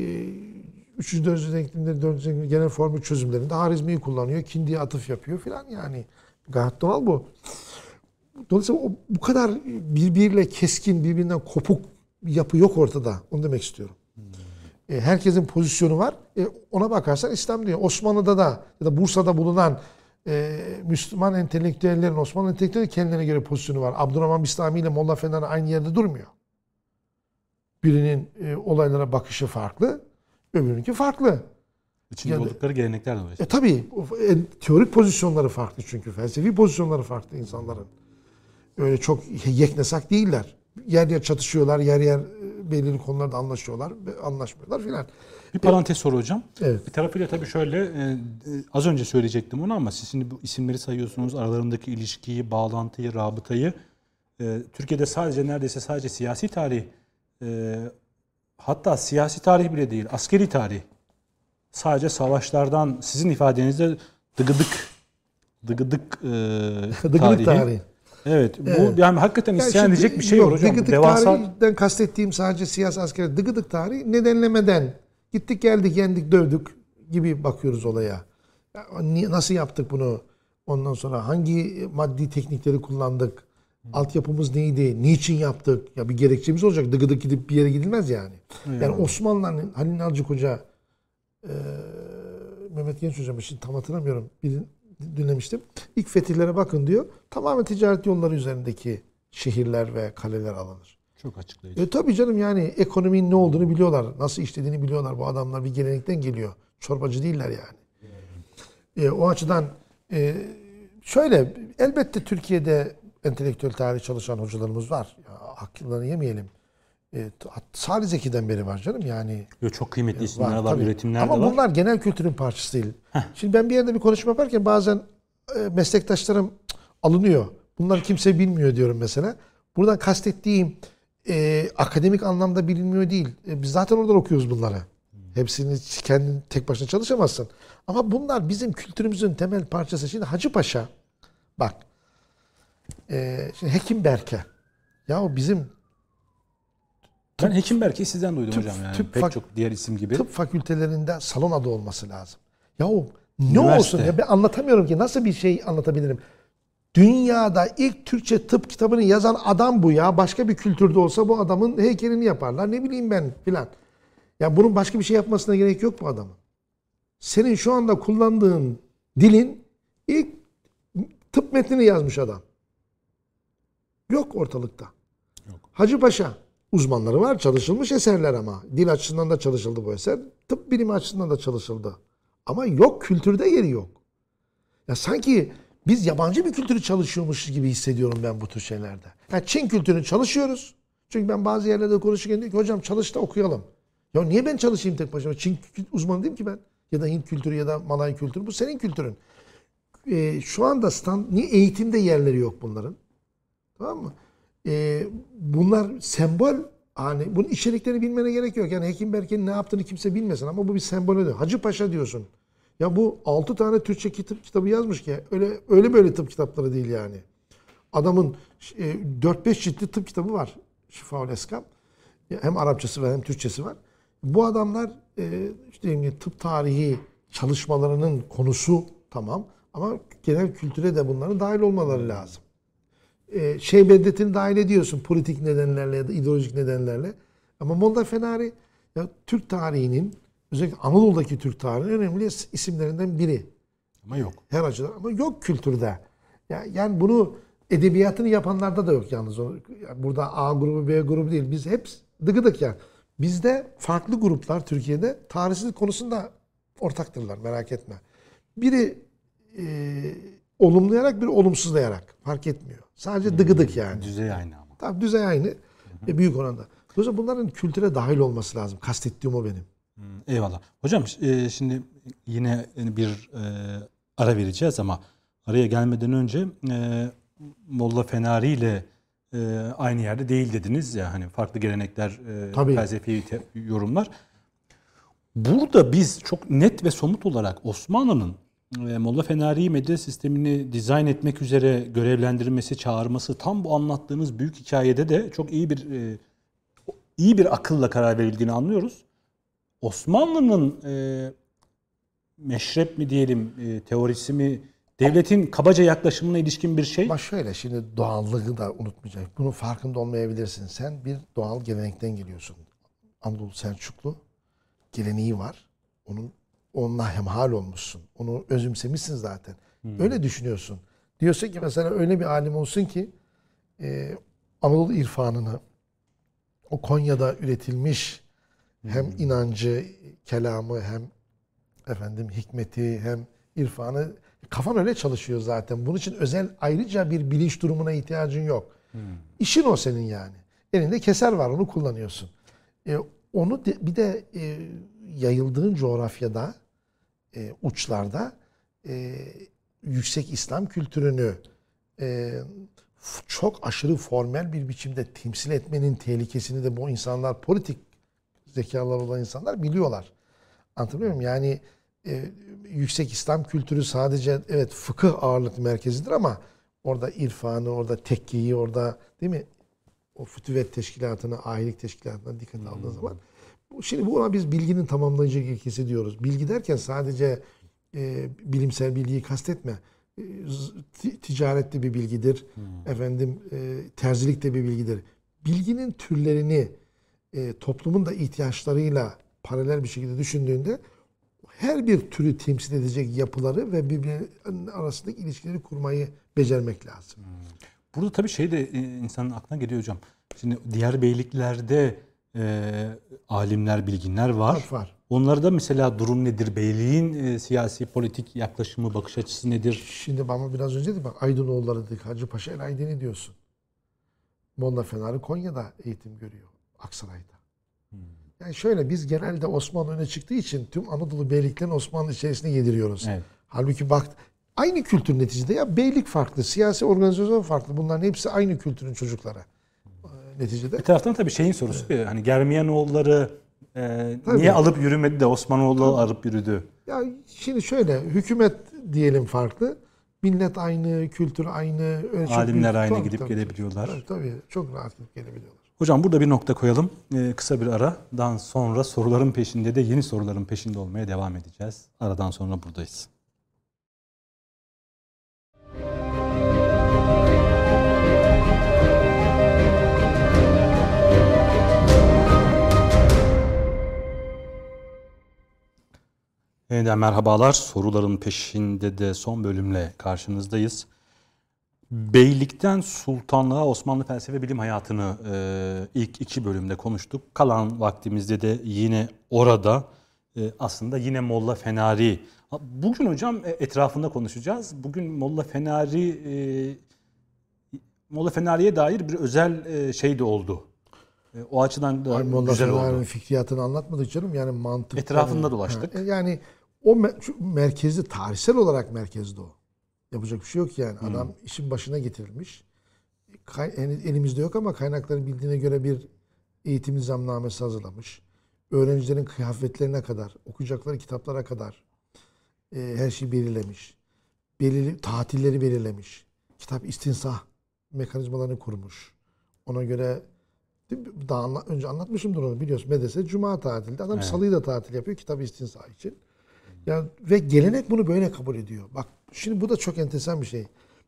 üçüncü dördüncü denklemleri, dördüncü denklemleri genel formül çözümlerinde harizmiyi kullanıyor. Kindiye atıf yapıyor filan yani. Gayet doğal bu. Dolayısıyla o, bu kadar birbiriyle keskin, birbirinden kopuk bir yapı yok ortada. Onu demek istiyorum. E, herkesin pozisyonu var. E, ona bakarsan İslam diyor. Osmanlı'da da ya da Bursa'da bulunan e, Müslüman entelektüellerin, Osmanlı entelektüellerin kendilerine göre pozisyonu var. Abdurrahman Bistami ile Molla Fener aynı yerde durmuyor. Birinin e, olaylara bakışı farklı, öbürününki farklı. İçinde Yani- oldukları gelenekler E dolayısıyla. tabii en teorik pozisyonları farklı çünkü felsefi pozisyonları farklı insanların. Öyle çok yeknesak değiller. Yer yer çatışıyorlar, yer yer e, belirli konularda anlaşıyorlar, anlaşmıyorlar filan. Bir parantez soru hocam. Evet. Bir tarafıyla tabii şöyle, e, e, az önce söyleyecektim onu ama siz şimdi bu isimleri sayıyorsunuz, aralarındaki ilişkiyi, bağlantıyı, rabıtayı. E, Türkiye'de sadece neredeyse sadece siyasi tarih, e, hatta siyasi tarih bile değil, askeri tarih. Sadece savaşlardan sizin ifadenizde dıgıdık, dıgıdık, e, [LAUGHS] tarihi. tarihi. Evet, bu Evet. yani hakikaten Yani isyan edecek bir şey yok, var hocam. Dıgıdık devasa tarihten kastettiğim sadece siyasi askeri. Dıgıdık tarihi nedenlemeden gittik geldik yendik dövdük gibi bakıyoruz olaya. Nasıl yaptık bunu? Ondan sonra hangi maddi teknikleri kullandık? Altyapımız neydi? Niçin yaptık? Ya bir gerekçemiz olacak. Dıgıdık gidip bir yere gidilmez yani. Yani Osmanlı'nın Halil Nalcık Hoca e, Mehmet Genç Hocam şimdi tam hatırlamıyorum. Bir dinlemiştim. İlk fetihlere bakın diyor. Tamamen ticaret yolları üzerindeki şehirler ve kaleler alınır. çok açıklayıcı. E tabii canım yani ekonominin ne olduğunu biliyorlar. Nasıl işlediğini biliyorlar. Bu adamlar bir gelenekten geliyor. Çorbacı değiller yani. E, o açıdan e, şöyle elbette Türkiye'de entelektüel tarih çalışan hocalarımız var. Ya, haklarını yemeyelim. E, Salih Zeki'den beri var canım yani. Yo, çok kıymetli isimler var, tabii. üretimler Ama de var. bunlar genel kültürün parçası değil. Şimdi ben bir yerde bir konuşma yaparken bazen e, meslektaşlarım "Cık, alınıyor. Bunlar kimse bilmiyor diyorum mesela. Buradan kastettiğim e, akademik anlamda bilinmiyor değil. E, biz zaten oradan okuyoruz bunları. Hepsini kendin tek başına çalışamazsın. Ama bunlar bizim kültürümüzün temel parçası. Şimdi Hacı Paşa bak e, şimdi Hekim Berke ya o bizim Ben Hekimberk'i sizden duydum tıp- hocam yani. tıp Pek çok diğer isim gibi. tıp fakültelerinde salon adı olması lazım. Ya o ne Üniversite. olsun ya ben anlatamıyorum ki nasıl bir şey anlatabilirim. Dünyada ilk Türkçe tıp kitabını yazan adam bu ya. Başka bir kültürde olsa bu adamın heykelini yaparlar. Ne bileyim ben filan. Ya bunun başka bir şey yapmasına gerek yok bu adamın. Senin şu anda kullandığın dilin ilk tıp metnini yazmış adam. Yok ortalıkta. Hacı Paşa uzmanları var çalışılmış eserler ama dil açısından da çalışıldı bu eser. Tıp bilimi açısından da çalışıldı. Ama yok kültürde yeri yok. Ya sanki biz yabancı bir kültürü çalışıyormuş gibi hissediyorum ben bu tür şeylerde. Yani Çin kültürünü çalışıyoruz. Çünkü ben bazı yerlerde konuşurken diyor ki hocam çalış da okuyalım. Ya niye ben çalışayım tek başıma? Çin uzmanı değilim ki ben. Ya da Hint kültürü ya da Malay kültürü. Bu senin kültürün. Ee, şu anda stand, niye eğitimde yerleri yok bunların? Tamam mı? Ee, bunlar sembol hani bunun içeriklerini bilmene gerek yok. Yani Hekim Berke'nin ne yaptığını kimse bilmesin ama bu bir sembol diyor. Hacı Paşa diyorsun. Ya bu 6 tane Türkçe kitap kitabı yazmış ki öyle öyle böyle tıp kitapları değil yani. Adamın e, 4-5 ciltli tıp kitabı var. Şifaül Eskam. Hem Arapçası var hem Türkçesi var. Bu adamlar e, işte tıp tarihi çalışmalarının konusu tamam ama genel kültüre de bunların dahil olmaları lazım. E, şey Bedrettin'i dahil ediyorsun politik nedenlerle ya da ideolojik nedenlerle. Ama Molla Fenari ya Türk tarihinin özellikle Anadolu'daki Türk tarihinin önemli isimlerinden biri Ama yok. her açıdan ama yok kültürde. Ya yani bunu edebiyatını yapanlarda da yok yalnız. Burada A grubu B grubu değil. Biz hep dıgıdık yani. Bizde farklı gruplar Türkiye'de tarihsizlik konusunda ortaktırlar merak etme. Biri e, olumlayarak biri olumsuzlayarak fark etmiyor. Sadece dıgıdık yani. Düzey aynı ama. Tabii düzey aynı ve büyük oranda. Dolayısıyla bunların kültüre dahil olması lazım. Kastettiğim o benim. Eyvallah. Hocam e, şimdi yine bir e, ara vereceğiz ama araya gelmeden önce e, Molla Fenari ile e, aynı yerde değil dediniz ya hani farklı gelenekler, e, Tabii. felsefi yorumlar. Burada biz çok net ve somut olarak Osmanlı'nın e, Molla Fenari'yi medya sistemini dizayn etmek üzere görevlendirmesi, çağırması tam bu anlattığınız büyük hikayede de çok iyi bir e, iyi bir akılla karar verildiğini anlıyoruz. Osmanlı'nın e, meşrep mi diyelim, e, teorisi mi, devletin kabaca yaklaşımına ilişkin bir şey. Ama şöyle şimdi doğallığı da unutmayacak. Bunun farkında olmayabilirsin. Sen bir doğal gelenekten geliyorsun. Anadolu Selçuklu geleneği var. Onun onunla hemhal olmuşsun. Onu özümsemişsin zaten. Öyle düşünüyorsun. Diyorsun ki mesela öyle bir alim olsun ki e, Anadolu irfanını o Konya'da üretilmiş hem inancı, kelamı hem efendim hikmeti hem irfanı kafan öyle çalışıyor zaten. Bunun için özel ayrıca bir bilinç durumuna ihtiyacın yok. İşin o senin yani. Elinde keser var onu kullanıyorsun. E, onu de- bir de e, yayıldığın coğrafyada e, uçlarda e, yüksek İslam kültürünü e, çok aşırı formel bir biçimde temsil etmenin tehlikesini de bu insanlar politik zekalar olan insanlar biliyorlar. Anlatabiliyor muyum? Yani e, yüksek İslam kültürü sadece evet fıkıh ağırlıklı merkezidir ama orada irfanı, orada tekkiyi, orada değil mi? O fütüvet teşkilatına, ahilik teşkilatına dikkat aldığı zaman. Bu- Şimdi buna biz bilginin tamamlayıcı ilkesi diyoruz. Bilgi derken sadece e, bilimsel bilgiyi kastetme. E, ticarette bir bilgidir. Efendim e, terzilikte bir bilgidir. Bilginin türlerini e, toplumun da ihtiyaçlarıyla paralel bir şekilde düşündüğünde her bir türü temsil edecek yapıları ve birbirinin arasındaki ilişkileri kurmayı becermek lazım. Burada tabii şey de e, insanın aklına geliyor hocam. Şimdi diğer beyliklerde e, alimler, bilginler var. Var, var. Onlarda mesela durum nedir? Beyliğin e, siyasi, politik yaklaşımı, bakış açısı nedir? Şimdi bana biraz önce de bak Aydınoğulları dedik. Hacı Paşa El Aydın'ı diyorsun. Molla Fenari Konya'da eğitim görüyor. Aksaray'da. Yani şöyle biz genelde Osmanlı öne çıktığı için tüm Anadolu beyliklerini Osmanlı içerisine yediriyoruz. Evet. Halbuki bak aynı kültür neticede ya beylik farklı, siyasi organizasyon farklı. Bunların hepsi aynı kültürün çocukları. Ee, Neticede Bir taraftan tabii şeyin sorusu e, hani Germiyanoğulları e, Tabii. niye alıp yürümedi de Osmanoğlu alıp yürüdü? Ya şimdi şöyle hükümet diyelim farklı. Millet aynı, kültür aynı. ölçü Alimler aynı Tabii, gidip tabii, gelebiliyorlar. Tabii, tabii çok rahat gidip gelebiliyorlar. Hocam burada bir nokta koyalım. E, kısa bir aradan sonra soruların peşinde de yeni soruların peşinde olmaya devam edeceğiz. Aradan sonra buradayız. Yeniden merhabalar. Soruların peşinde de son bölümle karşınızdayız. Beylikten sultanlığa Osmanlı felsefe bilim hayatını e, ilk iki bölümde konuştuk. Kalan vaktimizde de yine orada e, aslında yine Molla Fenari. Bugün hocam e, etrafında konuşacağız. Bugün Molla Fenari e, Molla Fenari'ye dair bir özel e, şey de oldu. E, o açıdan da Ay, Molla güzel Fenari'nin oldu. fikriyatını anlatmadık canım. Yani mantık. Etrafında dolaştık. Yani o me- şu merkezli, tarihsel olarak merkezde o. Yapacak bir şey yok yani. Adam işin başına getirilmiş. Elimizde yok ama kaynakların bildiğine göre bir eğitim nizamnamesi hazırlamış. Öğrencilerin kıyafetlerine kadar, okuyacakları kitaplara kadar e, her şeyi belirlemiş. Belirli tatilleri belirlemiş. Kitap istinsah mekanizmalarını kurmuş. Ona göre daha anla- önce anlatmışımdır onu biliyorsun. Medrese cuma tatilde. Adam Evet. salıyı da tatil yapıyor kitabı istinsah için. Yani ve gelenek bunu böyle kabul ediyor. Bak şimdi bu da çok enteresan bir şey.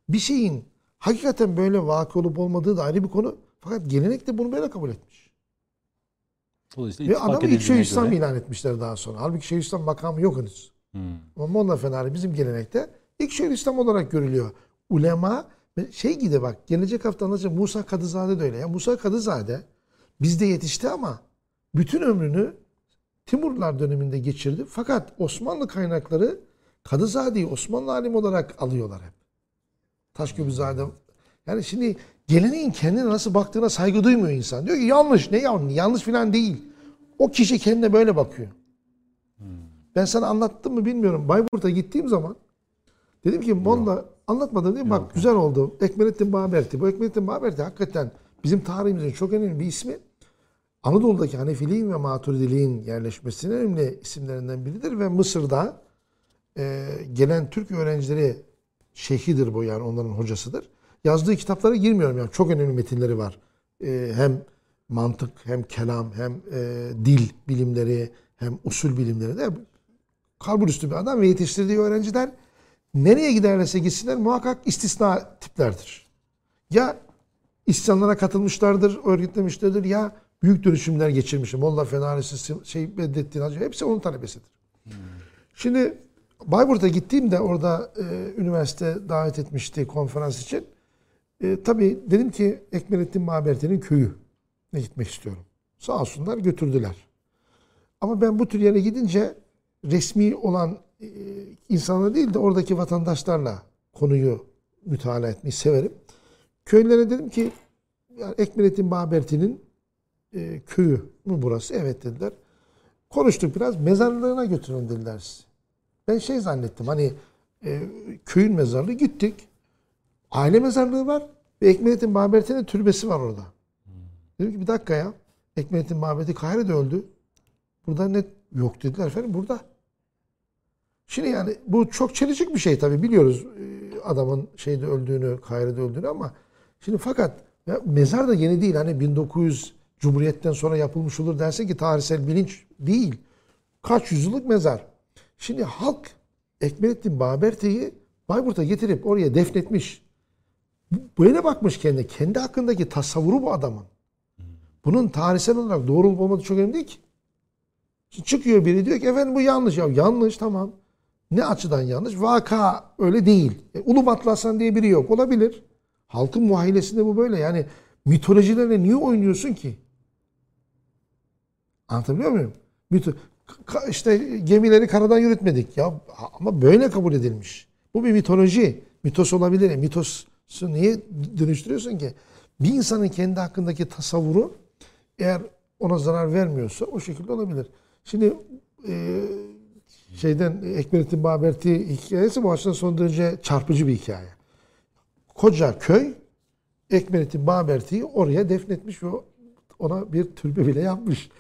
Bir şeyin hakikaten böyle vakı olup olmadığı da ayrı bir konu. Fakat gelenek de bunu böyle kabul etmiş. Ve adamı ilk Şeyhülislam göre- ilan etmişler daha sonra. Halbuki Şeyhülislam makamı yok henüz. Hmm. Ama Molla Fenari bizim gelenekte ilk Şeyhülislam olarak görülüyor. Ulema şey gibi bak gelecek hafta anlatacağım Musa Kadızade de öyle. Ya Musa Kadızade bizde yetişti ama bütün ömrünü Timurlar döneminde geçirdi. Fakat Osmanlı kaynakları Kadızade'yi Osmanlı alim olarak alıyorlar hep. Taşköprüzade. Yani şimdi geleneğin kendine nasıl baktığına saygı duymuyor insan. Diyor ki yanlış. Ne yanlış? Yanlış falan değil. O kişi kendine böyle bakıyor. Ben sana anlattım mı bilmiyorum. Bayburt'a gittiğim zaman dedim ki Molla anlatmadım değil mi? Bak güzel oldu. Ekmelettin Baberti. Bu Ekmelettin Baberti hakikaten bizim tarihimizin çok önemli bir ismi. Anadolu'daki Hanefiliğin ve Maturidiliğin yerleşmesinin önemli isimlerinden biridir ve Mısır'da e, gelen Türk öğrencileri şeyhidir bu yani onların hocasıdır. Yazdığı kitaplara girmiyorum yani çok önemli metinleri var. E, hem mantık hem kelam hem e, dil bilimleri hem usul bilimleri de kalbur üstü bir adam ve yetiştirdiği öğrenciler nereye giderlerse gitsinler muhakkak istisna tiplerdir. Ya isyanlara katılmışlardır, örgütlemişlerdir ya büyük dönüşümler geçirmiştir. Molla Fenarisi, şey Bedrettin Hacı hepsi onun talebesidir. Şimdi Bayburt'a gittiğimde orada e, üniversite davet etmişti konferans için. E, tabii dedim ki Ekmelettin Maberti'nin köyü ne gitmek istiyorum. Sağ olsunlar götürdüler. Ama ben bu tür yere gidince resmi olan e, insanlar değil de oradaki vatandaşlarla konuyu mütalaa etmeyi severim. Köylere dedim ki yani Ekmelettin Baberti'nin e, köyü mü burası? Evet dediler. Konuştuk biraz. Mezarlığına götürün dediler. Ben şey zannettim hani e, köyün mezarlığı gittik. Aile mezarlığı var ve Ekmelettin Baberti'nin türbesi var orada. Dedim ki bir dakika ya. Ekmelettin Baberti Kahire'de öldü. Burada ne yok dediler efendim burada. Şimdi yani bu çok çelişik bir şey tabii biliyoruz e, adamın şeyde öldüğünü, Kahire'de öldüğünü ama şimdi fakat ya mezar da yeni değil. Hani 1900 Cumhuriyet'ten sonra yapılmış olur derse ki tarihsel bilinç değil. Kaç yüzyıllık mezar. Şimdi halk Ekmelettin Baberti'yi Bayburt'a getirip oraya defnetmiş. Böyle bakmış kendine. Kendi hakkındaki tasavvuru bu adamın. Bunun tarihsel olarak doğru olup olmadığı çok önemli değil ki. Şimdi çıkıyor biri diyor ki efendim bu yanlış. Ya yanlış tamam. Ne açıdan yanlış? Vaka öyle değil. E, Ulubatlı Hasan diye biri yok. Olabilir. Halkın muhayyilesinde bu böyle. Yani mitolojilerle niye oynuyorsun ki? Anlatabiliyor muyum? Ka- işte gemileri karadan yürütmedik. Ya ama böyle kabul edilmiş. Bu bir mitoloji. Mitos olabilir. Mitosu niye dönüştürüyorsun ki? Bir insanın kendi hakkındaki tasavvuru eğer ona zarar vermiyorsa o şekilde olabilir. Şimdi e, şeyden Ekmelettin Baberti hikayesi bu açıdan son derece çarpıcı bir hikaye. Koca köy Ekmelettin Baberti'yi oraya defnetmiş ve ona bir türbe bile yapmış.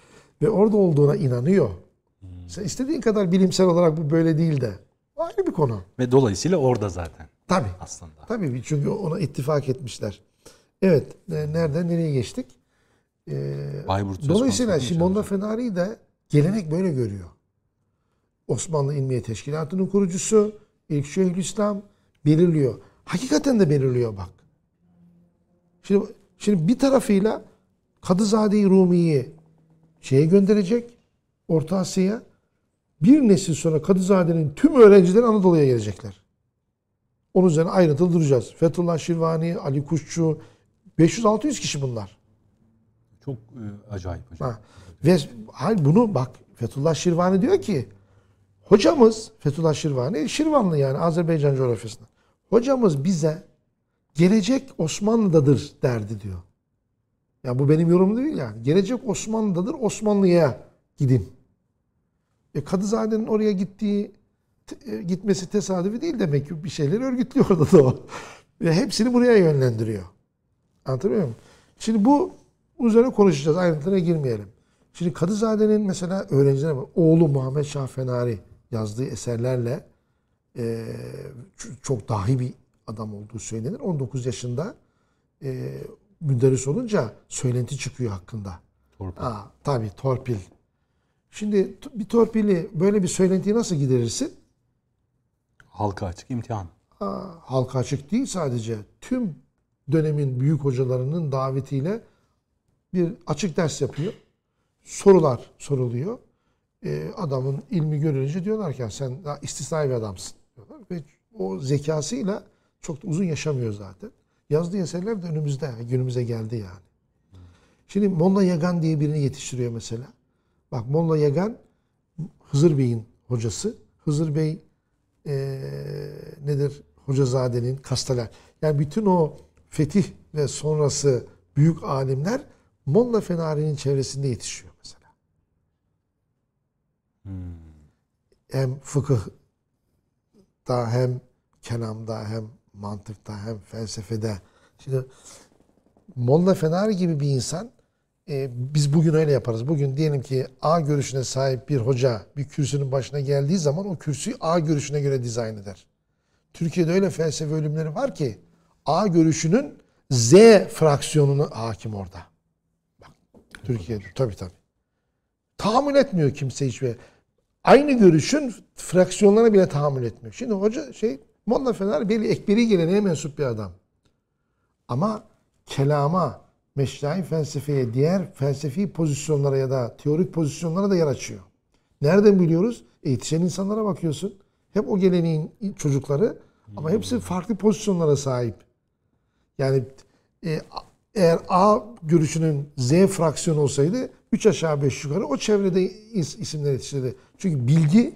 Ve orada olduğuna inanıyor. Sen istediğin kadar bilimsel olarak bu böyle değil de. Ayrı bir konu. Ve dolayısıyla orada zaten Tabii. aslında. Tabii çünkü ona ittifak etmişler. Evet. e, Nereden nereye geçtik? Ee, Bayburt Dolayısıyla mi Molla Fenari de gelenek böyle görüyor. Osmanlı İlmiye Teşkilatı'nın kurucusu, ilk Şeyhülislam belirliyor. Hakikaten de belirliyor bak. Şimdi, şimdi bir tarafıyla Kadızade-i Rumi'yi şeye gönderecek, Orta Asya'ya. Bir nesil sonra Kadızade'nin tüm öğrencileri Anadolu'ya gelecekler. Onun üzerine ayrıntılı duracağız. Fethullah Şirvani, Ali Kuşçu, 500-600 kişi bunlar. Çok e, acayip hocam. Ha. Ve hayır bunu bak Fethullah Şirvani diyor ki hocamız Fethullah Şirvani Şirvanlı yani Azerbaycan coğrafyasında. Hocamız bize gelecek Osmanlı'dadır derdi diyor. Ya bu benim yorumum değil yani. Gelecek Osmanlı'dadır. Osmanlı'ya gidin. E, Kadızade'nin oraya gittiği e, gitmesi tesadüfi değil demek ki bir şeyleri örgütlüyor orada da o. [LAUGHS] Ve hepsini buraya yönlendiriyor. Anlatabiliyor muyum? Şimdi bu üzerine konuşacağız. Ayrıntılara girmeyelim. Şimdi Kadızade'nin mesela öğrenciler var. Oğlu Muhammed Şah Fenari yazdığı eserlerle e, çok dahi bir adam olduğu söylenir. 19 yaşında e, müderris olunca söylenti çıkıyor hakkında. Torpil. Aa, tabii torpil. Şimdi bir torpili böyle bir söylentiyi nasıl giderirsin? Halka açık imtihan. Aa, halka açık değil sadece. Tüm dönemin büyük hocalarının davetiyle bir açık ders yapıyor. Sorular soruluyor. Ee, adamın ilmi görünce diyorlar ki "Ya sen istisnai bir adamsın. Diyorlar. Ve o zekasıyla çok da uzun yaşamıyor zaten. Yazdığı eserler de önümüzde. Günümüze geldi yani. Şimdi Molla Yagan diye birini yetiştiriyor mesela. Bak Molla Yagan Hızır Bey'in hocası. Hızır Bey eee, nedir? Hocazade'nin Kastaler. Yani bütün o fetih ve sonrası büyük alimler Molla Fenari'nin çevresinde yetişiyor mesela. Hem fıkıhta hem kelamda hem mantıkta hem felsefede. Şimdi Molla Fenari gibi bir insan e, biz bugün öyle yaparız. Bugün diyelim ki A görüşüne sahip bir hoca bir kürsünün başına geldiği zaman o kürsüyü A görüşüne göre dizayn eder. Türkiye'de öyle felsefe bölümleri var ki A görüşünün Z fraksiyonuna hakim orada. Bak, Türkiye'de tabii tabii. Tahammül etmiyor kimse hiçbir. Aynı görüşün fraksiyonlarına bile tahammül etmiyor. Şimdi hoca şey Molla Fener belli ekberi geleneğe mensup bir adam. Ama kelama, meşrai felsefeye, diğer felsefi pozisyonlara ya da teorik pozisyonlara da yer açıyor. Nereden biliyoruz? E, yetişen insanlara bakıyorsun. Hep o geleneğin çocukları ama hepsi farklı pozisyonlara sahip. Yani e, eğer A görüşünün Z fraksiyonu olsaydı 3 aşağı 5 yukarı o çevrede is- isimler yetişirdi. Çünkü bilgi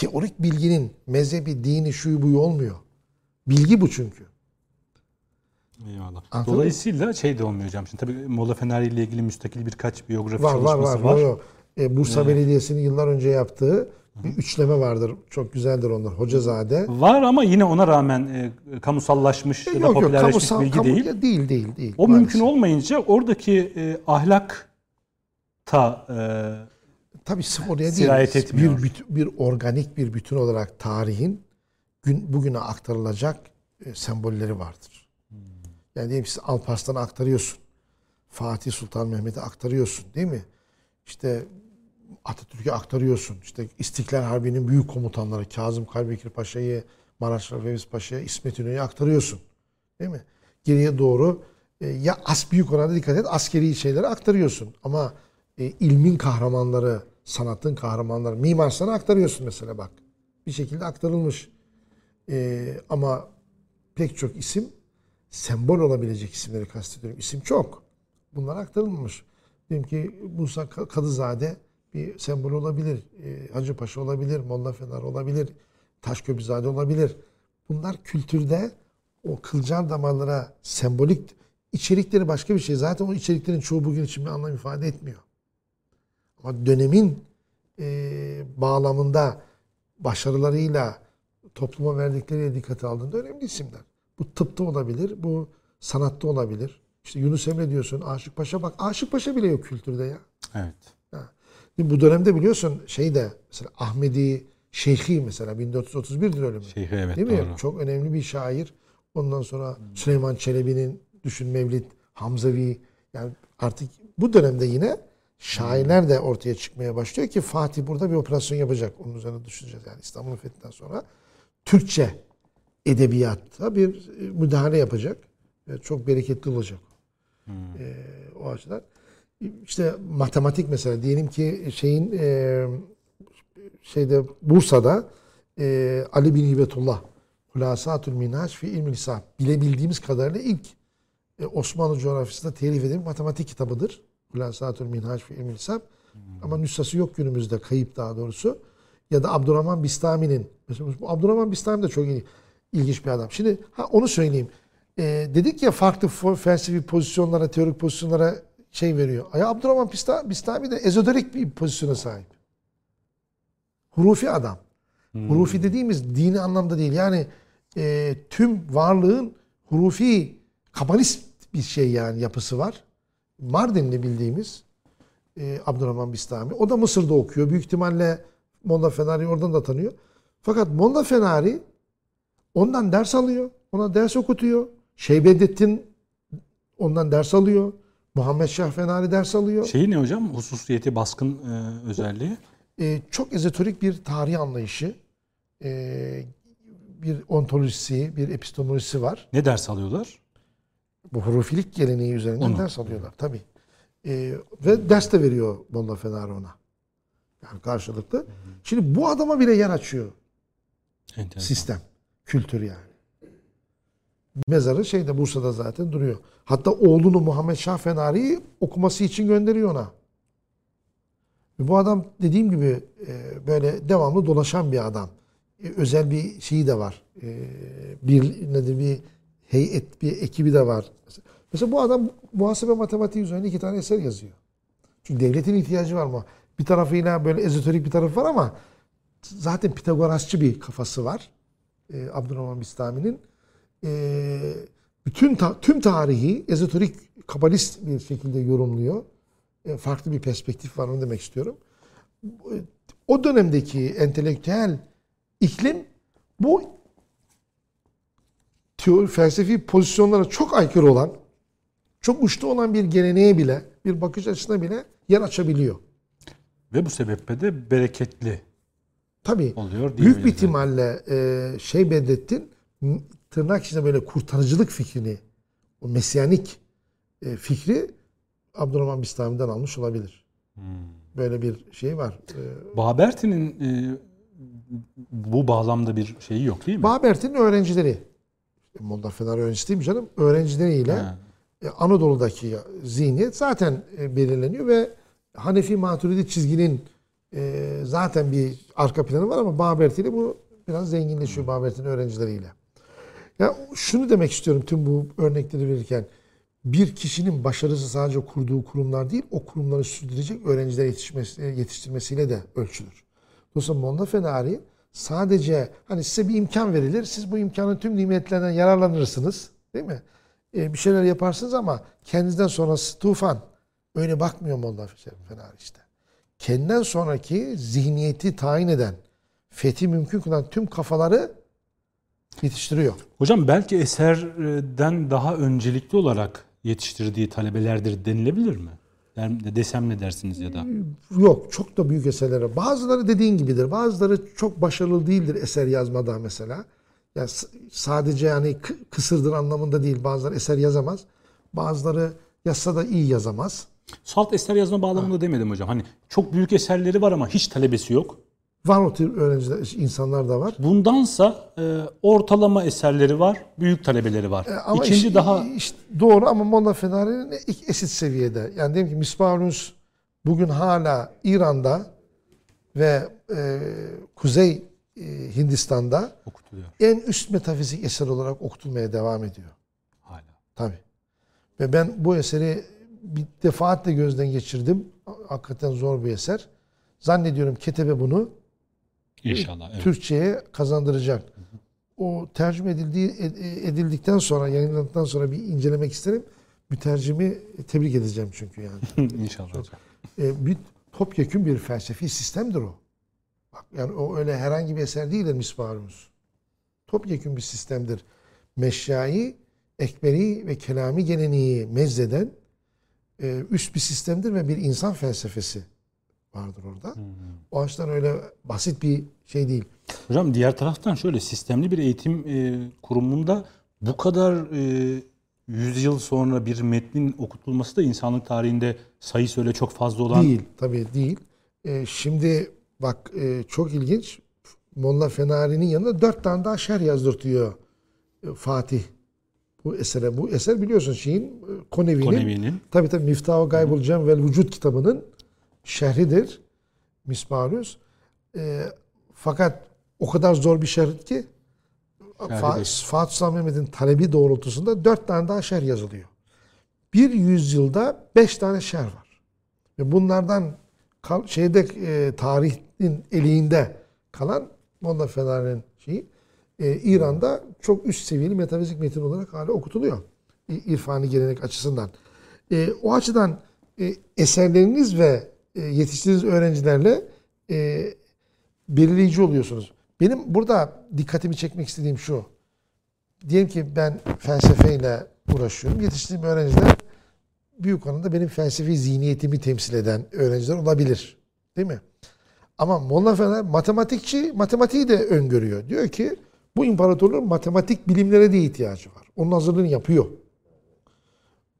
teorik bilginin mezhebi, dini, şuyu buyu olmuyor. Bilgi bu çünkü. Eyvallah. Anladın mı? Dolayısıyla şey de olmuyor hocam. Şimdi tabii Molla Fenari ile ilgili müstakil birkaç biyografi Var var çalışması var. var. Yo, yo. E, Bursa Belediyesi'nin yıllar önce yaptığı bir üçleme vardır. Çok güzeldir onlar. Hocazade. Var ama yine ona rağmen e, kamusallaşmış ya da Yok yok popülerleşmiş kamusal bilgi kamu, değil. ya değil değil değil. O maalesef. mümkün olmayınca oradaki e, ahlak ta e, Tabii oraya değil. Sirayet etmiyor. Bir, bir organik bir bütün olarak tarihin gün, bugüne aktarılacak e, sembolleri vardır. Yani diyelim siz Alparslan'ı aktarıyorsun. Fatih Sultan Mehmet'i aktarıyorsun değil mi? İşte Atatürk'ü aktarıyorsun. İşte İstiklal Harbi'nin büyük komutanları Kazım Karabekir Paşa'yı, Maraş Fevzi Paşa'ya, İsmet İnönü'yü aktarıyorsun. Değil mi? Geriye doğru e, ya as büyük oranda dikkat et askeri şeyleri aktarıyorsun. Ama e, ilmin kahramanları, sanatın kahramanları, Mimar Sinan'ı aktarıyorsun mesela bak. Bir şekilde aktarılmış. E, ama pek çok isim sembol olabilecek isimleri kastediyorum. İsim çok. Bunlar aktarılmamış. Diyelim ki Musa Ka- Kadızade bir sembol olabilir. E, Hacı Paşa olabilir. Molla Fener olabilir. Taşköprüzade olabilir. Bunlar kültürde o kılcal damarlara sembolik içerikleri başka bir şey. Zaten o içeriklerin çoğu bugün için bir anlam ifade etmiyor. Ama dönemin e, bağlamında başarılarıyla topluma verdikleri dikkate aldığında önemli isimler. Bu tıpta olabilir, bu sanatta olabilir. İşte Yunus Emre diyorsun, Aşık Paşa bak Aşık Paşa bile yok kültürde ya. evet. Şimdi bu dönemde biliyorsun şey de mesela Ahmedi Şeyhi mesela 1431'dir ölümü. Şeyhi evet Değil mi? doğru. Çok önemli bir şair. Ondan sonra Süleyman Çelebi'nin Düşün Mevlid, Hamzavi yani artık bu dönemde yine şairler de ortaya çıkmaya başlıyor ki Fatih burada bir operasyon yapacak. Onun üzerine düşüneceğiz yani İstanbul'un fethinden sonra. Türkçe edebiyatta bir e, müdahale yapacak. Çok bereketli olacak. E, o açıdan. İşte matematik mesela diyelim ki şeyin e, şeyde Bursa'da e, Ali bin Hibetullah Hulasatül Minhaç fi ilmil Hisab bilebildiğimiz kadarıyla ilk e, Osmanlı coğrafyasında telif edilmiş matematik kitabıdır. Hulasatül Minhaç fi ilmil Hisab. Ama nüshası yok günümüzde kayıp daha doğrusu. Ya da Abdurrahman Bistami'nin mesela bu Abdurrahman Bistami de çok il- ilginç bir adam. Şimdi ha onu söyleyeyim. E, dedik ya farklı felsefi pozisyonlara, teorik pozisyonlara şey veriyor. Ya Abdurrahman Bista- Bistami de ezoterik bir pozisyona sahip. Hurufi adam. Hurufi dediğimiz dini anlamda değil. Yani e, tüm varlığın hurufi kabalist bir şey yani yapısı var. Mardinli bildiğimiz e, Abdurrahman Bistami. O da Mısır'da okuyor. Büyük ihtimalle Molla Fenari oradan da tanıyor. Fakat Molla Fenari ondan ders alıyor. Ona ders okutuyor. Şeybedettin ondan ders alıyor. Muhammed Şah Fenari ders alıyor. Şeyi ne hocam? Hususiyeti baskın e, özelliği. Ee, çok ezoterik bir tarih anlayışı, ee, bir ontolojisi, bir epistemolojisi var. Ne ders alıyorlar? Bu hurufilik geleneği üzerinden Onu. ders alıyorlar tabii. Ee, ve ders de veriyor Molla Fenari ona. Yani karşılıklı. Şimdi bu adama bile yer açıyor Enteresan. sistem, kültür yani. Mezarı şeyde Bursa'da zaten duruyor. Hatta oğlunu Muhammed Şah Fenari'yi okuması için gönderiyor ona. Ve Bu adam dediğim gibi e, böyle devamlı dolaşan bir adam. E, özel bir şeyi de var. E, bir nedir bir heyet, bir ekibi de var. Mesela bu adam muhasebe matematiği üzerine iki tane eser yazıyor. Çünkü devletin ihtiyacı var mı? Bir tarafıyla böyle ezoterik bir tarafı var ama zaten Pitagorasçı bir kafası var. E, Abdurrahman Bistami'nin. E, bütün ta- tüm tarihi ezoterik kabalist bir şekilde yorumluyor. E, farklı bir perspektif var onu demek istiyorum. O dönemdeki entelektüel iklim bu teori, felsefi pozisyonlara çok aykırı olan, çok uçta olan bir geleneğe bile, bir bakış açısına bile yer açabiliyor. Ve bu sebeple de bereketli Tabii. oluyor Büyük bir ihtimalle e, şey Bedrettin tırnak içinde böyle kurtarıcılık fikrini, o mesyanik e, fikri Abdurrahman Bistami'den almış olabilir. Hmm. Böyle bir şey var. E, Baberti'nin e, bu bağlamda bir şeyi yok değil mi? Baberti'nin öğrencileri, Molla Fener öğrencisi değil mi canım? Öğrencileriyle Ha. e, Anadolu'daki zihniyet zaten e, belirleniyor ve Hanefi Maturidi çizginin e, zaten bir arka planı var ama Baberti ile bu biraz zenginleşiyor Baberti'nin öğrencileriyle. Ya şunu demek istiyorum tüm bu örnekleri verirken bir kişinin başarısı sadece kurduğu kurumlar değil, o kurumları sürdürecek öğrenciler yetişmesi, yetiştirmesiyle de ölçülür. Dolayısıyla Molla Fenari sadece hani size bir imkan verilir, siz bu imkanın tüm nimetlerinden yararlanırsınız, değil mi? Ee, bir şeyler yaparsınız ama kendinizden sonrası tufan. Öyle bakmıyor Molla Fenari işte. Kendinden sonraki zihniyeti tayin eden, fethi mümkün kılan tüm kafaları yetiştiriyor. Hocam belki eserden daha öncelikli olarak yetiştirdiği talebelerdir denilebilir mi? Desem ne dersiniz ya da? Yok çok da büyük eserleri. Bazıları dediğin gibidir. Bazıları çok başarılı değildir eser yazmada mesela. Yani sadece yani kı- kısırdır anlamında değil. Bazıları eser yazamaz. Bazıları yazsa da iyi yazamaz. Salt eser yazma bağlamında demedim hocam. Hani çok büyük eserleri var ama hiç talebesi yok. Var o tür öğrenciler, insanlar da var. Bundansa e, ortalama eserleri var, büyük talebeleri var. E, Ama İkinci iş- daha iş doğru ama Molla Fenari'nin ilk eşit seviyede. Yani diyelim ki Misbahunus bugün hala İran'da ve e, Kuzey e, Hindistan'da okutuluyor en üst metafizik eser olarak okutulmaya devam ediyor. hala. Tabii. Ve ben bu eseri bir defaatle gözden geçirdim. Hakikaten zor bir eser. Zannediyorum Ketebe bunu İnşallah. Evet. Türkçe'ye kazandıracak. O tercüme edildiği ed- edildikten sonra, yayınlandıktan sonra bir incelemek isterim. Mütercimi tebrik edeceğim çünkü yani. [LAUGHS] İnşallah hocam. E, bir topyekun bir felsefi sistemdir o. Bak yani o öyle herhangi bir eser değildir Misbahımız. Topyekun bir sistemdir. Meşyai, ekberi ve kelami geleneği mezleden e, üst bir sistemdir ve bir insan felsefesi vardır orada. O açıdan öyle basit bir şey değil. Hocam diğer taraftan şöyle sistemli bir eğitim e, kurumunda bu kadar e, yüzyıl sonra bir metnin okutulması da insanlık tarihinde sayısı öyle çok fazla olan Değil, tabii değil. E, şimdi bak e, çok ilginç. Molla Fenari'nin yanında dört tane daha şer yazdırtıyor e, Fatih. Bu esere. Bu eser biliyorsun şeyin e, Konevi'nin. Konevi'nin. Tabii tabii Miftah-ı Gaybul Cem vel Vücut kitabının şerhidir. Mismarus. E, fakat o kadar zor bir şerh ki. Fatih Sultan Mehmet'in talebi doğrultusunda dört tane daha şerh yazılıyor. bir yüzyılda beş tane şer var. Ve bunlardan kal- şeyde e, tarihin eliğinde kalan Molla Fener'in şeyi e, İran'da çok üst seviyeli metafizik metin olarak hala okutuluyor. İrfani gelenek açısından. E, o açıdan e, eserleriniz ve e, yetiştirdiğiniz öğrencilerle e, belirleyici oluyorsunuz. Benim burada dikkatimi çekmek istediğim şu. Diyelim ki ben felsefeyle uğraşıyorum. Yetiştirdiğim öğrenciler büyük oranda benim felsefi zihniyetimi temsil eden öğrenciler olabilir. Değil mi? Ama Molla Fener matematikçi matematiği de öngörüyor. Diyor ki bu imparatorluğun matematik bilimlere de ihtiyacı var. Onun hazırlığını yapıyor.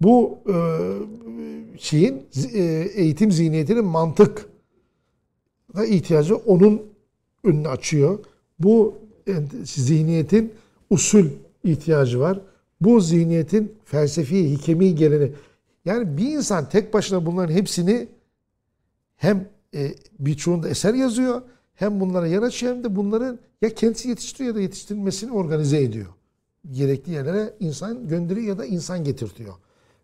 Bu e, şeyin e, eğitim zihniyetinin mantık da ihtiyacı onun önünü açıyor. Bu e, zihniyetin usul ihtiyacı var. Bu zihniyetin felsefi, hikemi geleni. Yani bir insan tek başına bunların hepsini hem e, birçoğunda eser yazıyor hem bunlara yer açıyor hem de bunların ya kendisi yetiştiriyor ya da yetiştirilmesini organize ediyor. Gerekli yerlere insan gönderiyor ya da insan getirtiyor.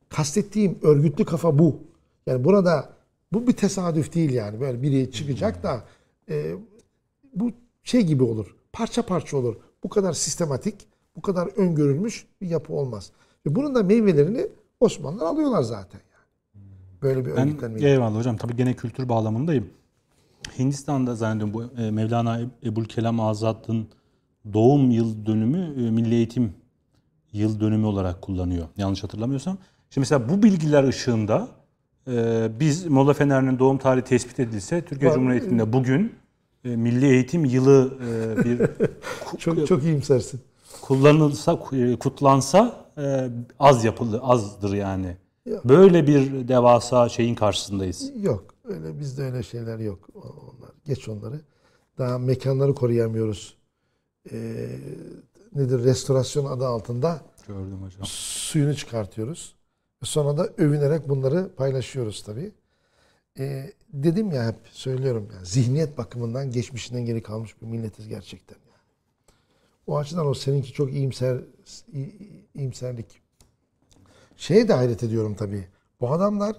Kastettiğim örgütlü kafa bu. Yani burada bu bir tesadüf değil yani. Böyle biri çıkacak da e, bu şey gibi olur. Parça parça olur. Bu kadar sistematik, bu kadar öngörülmüş bir yapı olmaz. Ve bunun da meyvelerini Osmanlılar alıyorlar zaten yani. Böyle bir Ben örgütlenme. eyvallah hocam. Tabii gene kültür bağlamındayım. Hindistan'da zannediyorum bu e, Mevlana Ebul Kelam Azad'ın doğum yıl dönümü e, milli eğitim yıl dönümü olarak kullanıyor. Yanlış hatırlamıyorsam. Şimdi mesela bu bilgiler ışığında e, biz Molla Fener'in doğum tarihi tespit edilse Türkiye Var. Cumhuriyeti'nde bugün e, milli eğitim yılı e, bir [LAUGHS] Çok çok iyimsersin. kullanılsa, e, kutlansa e, az yapılı, azdır yani. Yok. Böyle bir devasa şeyin karşısındayız. Yok. Öyle bizde öyle şeyler yok. Onlar geç onları. Daha mekanları koruyamıyoruz. Ee, nedir? Restorasyon adı altında Gördüm hocam. suyunu çıkartıyoruz. Sonra da övünerek bunları paylaşıyoruz tabii. Ee, dedim ya hep söylüyorum ya zihniyet bakımından geçmişinden geri kalmış bir milletiz gerçekten. Yani. O açıdan o seninki çok iyimser iyimserlik. Şeye de hayret ediyorum tabii. Bu adamlar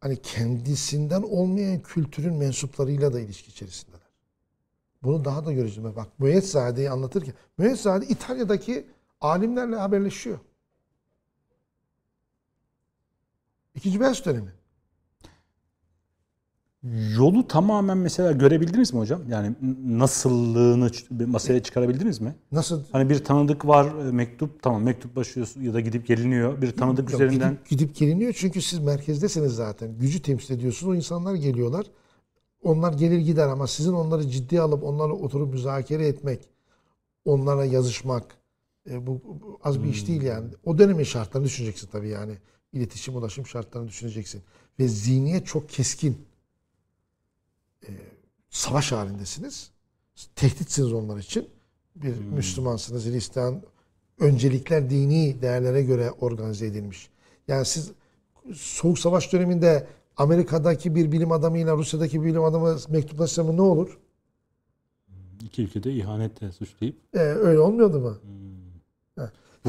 hani kendisinden olmayan kültürün mensuplarıyla da ilişki içerisindeler. Bunu daha da göreceğim. Bak Müezzade'yi anlatırken Müezzade İtalya'daki alimlerle haberleşiyor. İkinci Beyaz dönemi. Yolu tamamen mesela görebildiniz mi hocam? Yani nasıllığını masaya çıkarabildiniz mi? Nasıl Hani bir tanıdık var, e, mektup tamam mektup başlıyor ya da gidip geliniyor. Bir tanıdık Yok, üzerinden Gidip, gidip geliniyor çünkü siz merkezdesiniz zaten. Gücü temsil ediyorsunuz. O insanlar geliyorlar. Onlar gelir gider ama sizin onları ciddiye alıp onlarla oturup müzakere etmek, onlara yazışmak e, bu, az bir iş değil yani. O dönemin şartlarını düşüneceksin tabii yani. İletişim, ulaşım şartlarını düşüneceksin. Ve zihniyet çok keskin. E, savaş halindesiniz. Tehditsiniz onlar için. Bir Müslümansınız, Hristiyan. Öncelikler dini değerlere göre organize edilmiş. Yani siz Soğuk Savaş döneminde Amerika'daki bir bilim adamıyla Rusya'daki bir bilim adamı mektuplaşsa ne olur? iki ülkede ihanetle suçlayıp Ee, öyle olmuyordu mu?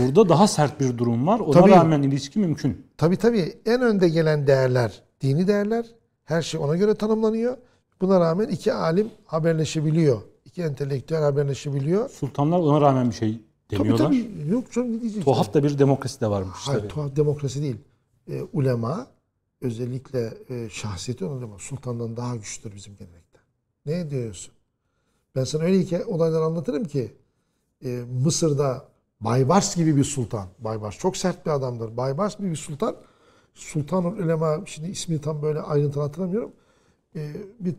Burada daha sert bir durum var. Ona Tabii. rağmen ilişki mümkün. Tabii tabii en önde gelen değerler dini değerler. Her şey ona göre tanımlanıyor. Buna rağmen iki alim haberleşebiliyor. İki entelektüel haberleşebiliyor. Sultanlar ona rağmen bir şey Tabii demiyorlar. tabii. Yok canım ne diyeceksin? Tuhaf da bir demokrasi de varmış Hayır, tabii. tuhaf demokrasi değil. Ee, ulema özellikle e, şahsiyeti ulema sultandan daha güçlüdür bizim gelenekte. Ne diyorsun? Ben sana öyle hikaye, olaylar anlatırım ki e, Mısır'da Baybars gibi bir sultan. Baybars çok sert bir adamdır. Baybars gibi bir sultan. Sultanul Ulema şimdi ismini tam böyle ayrıntılı hatırlamıyorum. E, bir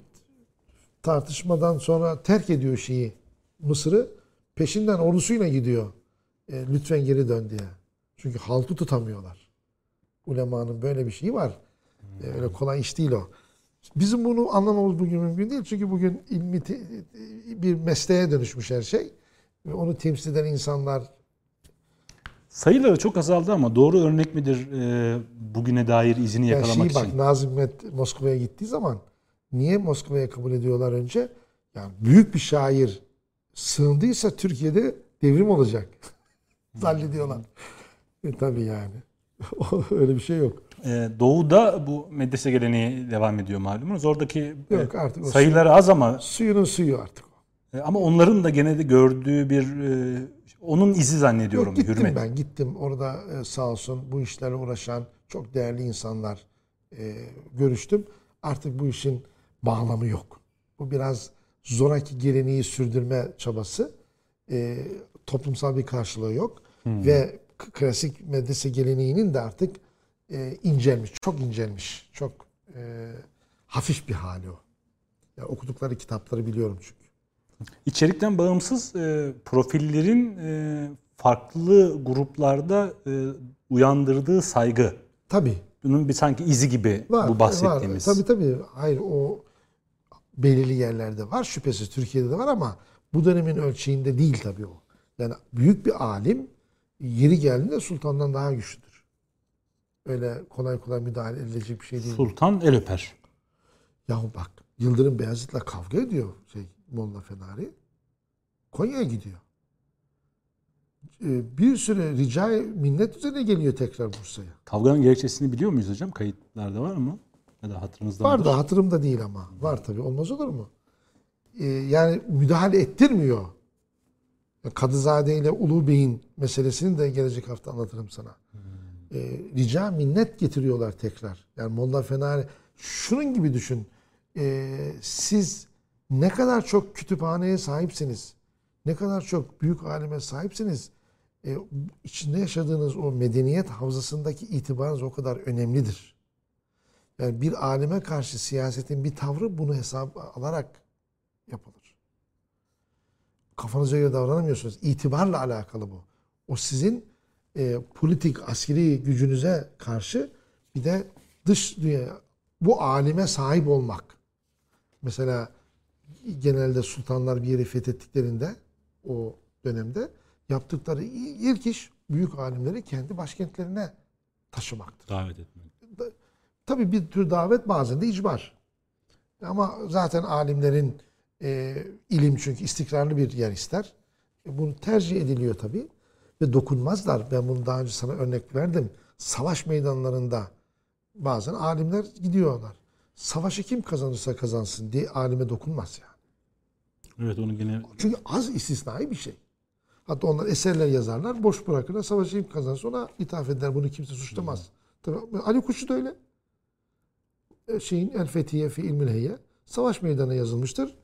tartışmadan sonra terk ediyor şeyi Mısır'ı. Peşinden ordusuyla gidiyor. E, lütfen geri dön diye. Çünkü halkı tutamıyorlar. Ulemanın böyle bir şeyi var. E, öyle kolay iş değil o. Bizim bunu anlamamız bugün mümkün değil. Çünkü bugün ilmi bir mesleğe dönüşmüş her şey. Ve onu temsil eden insanlar Sayıları çok azaldı ama doğru örnek midir e, bugüne dair izini yani yakalamak şeyi bak için? Nazım Hikmet Moskova'ya gittiği zaman niye Moskova'ya kabul ediyorlar önce? Yani büyük bir şair sığındıysa Türkiye'de devrim olacak. [LAUGHS] Zannediyorlar. E, tabii yani. [LAUGHS] Öyle bir şey yok. Ee, Doğu'da bu medrese geleneği devam ediyor malumunuz. Oradaki e, Yok artık sayıları az ama Suyunun suyu artık. e, ama onların da gene de gördüğü bir e, onun izi zannediyorum Yok gittim hürmet. ben gittim orada e, sağ olsun bu işlerle uğraşan çok değerli insanlar e, görüştüm. Artık bu işin bağlamı yok. Bu biraz zoraki geleneği sürdürme çabası. E, toplumsal bir karşılığı yok. Ve k- klasik medrese geleneğinin de artık e, incelmiş, çok incelmiş, çok e, hafif bir hali o. Yani okudukları kitapları biliyorum çünkü. İçerikten bağımsız e, profillerin e, farklı gruplarda e, uyandırdığı saygı. Tabii Bunun bir sanki izi gibi Var, bu bahsettiğimiz. Var. Tabii tabii. Hayır o belirli yerlerde var şüphesiz. Türkiye'de de var ama bu dönemin ölçeğinde değil tabii o. Yani büyük bir alim yeri geldiğinde sultandan daha güçlüdür. Öyle kolay kolay müdahale edilecek bir şey değil. Sultan el öper. Yahu bak Yıldırım Beyazıt'la kavga ediyor şey Molla Fenari. Konya'ya gidiyor. Ee, Bir süre rica minnet üzerine geliyor tekrar Bursa'ya. Kavganın gerekçesini biliyor muyuz hocam? Kayıtlarda var mı? Ya da hatırınızda Var mıdır? da hatırımda değil ama. Var tabii. Olmaz olur mu? Ee, yani müdahale ettirmiyor. Kadızade ile Ulu Bey'in meselesini de gelecek hafta anlatırım sana. Ee, rica minnet getiriyorlar tekrar. Yani Molla Fenari şunun gibi düşün. Siz ne kadar çok kütüphaneye sahipsiniz, ne kadar çok büyük alime sahipsiniz, e, içinde yaşadığınız o medeniyet havzasındaki itibarınız o kadar önemlidir. Yani bir alime karşı siyasetin bir tavrı bunu hesap alarak yapılır. Kafanıza göre davranamıyorsunuz. İtibarla alakalı bu. O sizin e, politik, askeri gücünüze karşı bir de dış dünya, bu alime sahip olmak. Mesela genelde sultanlar bir yeri fethettiklerinde o dönemde yaptıkları ilk iş büyük alimleri kendi başkentlerine taşımaktır. Davet etmek. Tabii bir tür davet bazen de icbar. Ama zaten alimlerin e, ilim çünkü istikrarlı bir yer ister. E, bunu tercih ediliyor tabii. Ve dokunmazlar. Ben bunu daha önce sana örnek verdim. Savaş meydanlarında bazen alimler gidiyorlar. Savaşı kim kazanırsa kazansın diye alime dokunmaz yani. Evet onu gene Çünkü az istisnai bir şey. Hatta onlar eserler yazarlar, boş bırakırlar. Savaşı kim kazanırsa ona ithaf eder. Bunu kimse suçlamaz. Tabii Ali Kuşçu da öyle. E, Şeyin El Fethiye fi İlmil Heyye. Savaş meydanına yazılmıştır.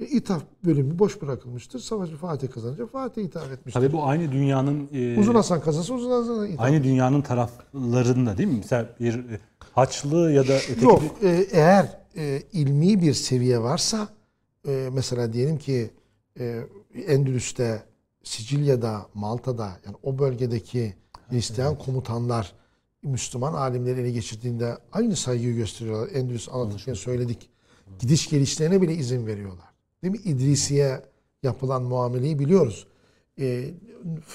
E, İthaf bölümü boş bırakılmıştır. Savaşı Fatih kazanınca Fatih ithaf etmiştir. tabii bu aynı dünyanın e, Uzun Hasan kazansa Uzun Hasan'a ithaf aynı dünyanın taraflarında değil mi? Mesela bir e, Haçlı ya da öteki Yok, e, eğer e, ilmi bir seviye varsa, e, mesela diyelim ki e, Endülüs'te, Sicilya'da, Malta'da, yani o bölgedeki Hristiyan komutanlar Müslüman alimleri ele geçirdiğinde aynı saygıyı gösteriyorlar. Endülüs anlatırken söyledik. Gidiş gelişlerine bile izin veriyorlar. Değil mi? İdrisiye yapılan muameleyi biliyoruz. E,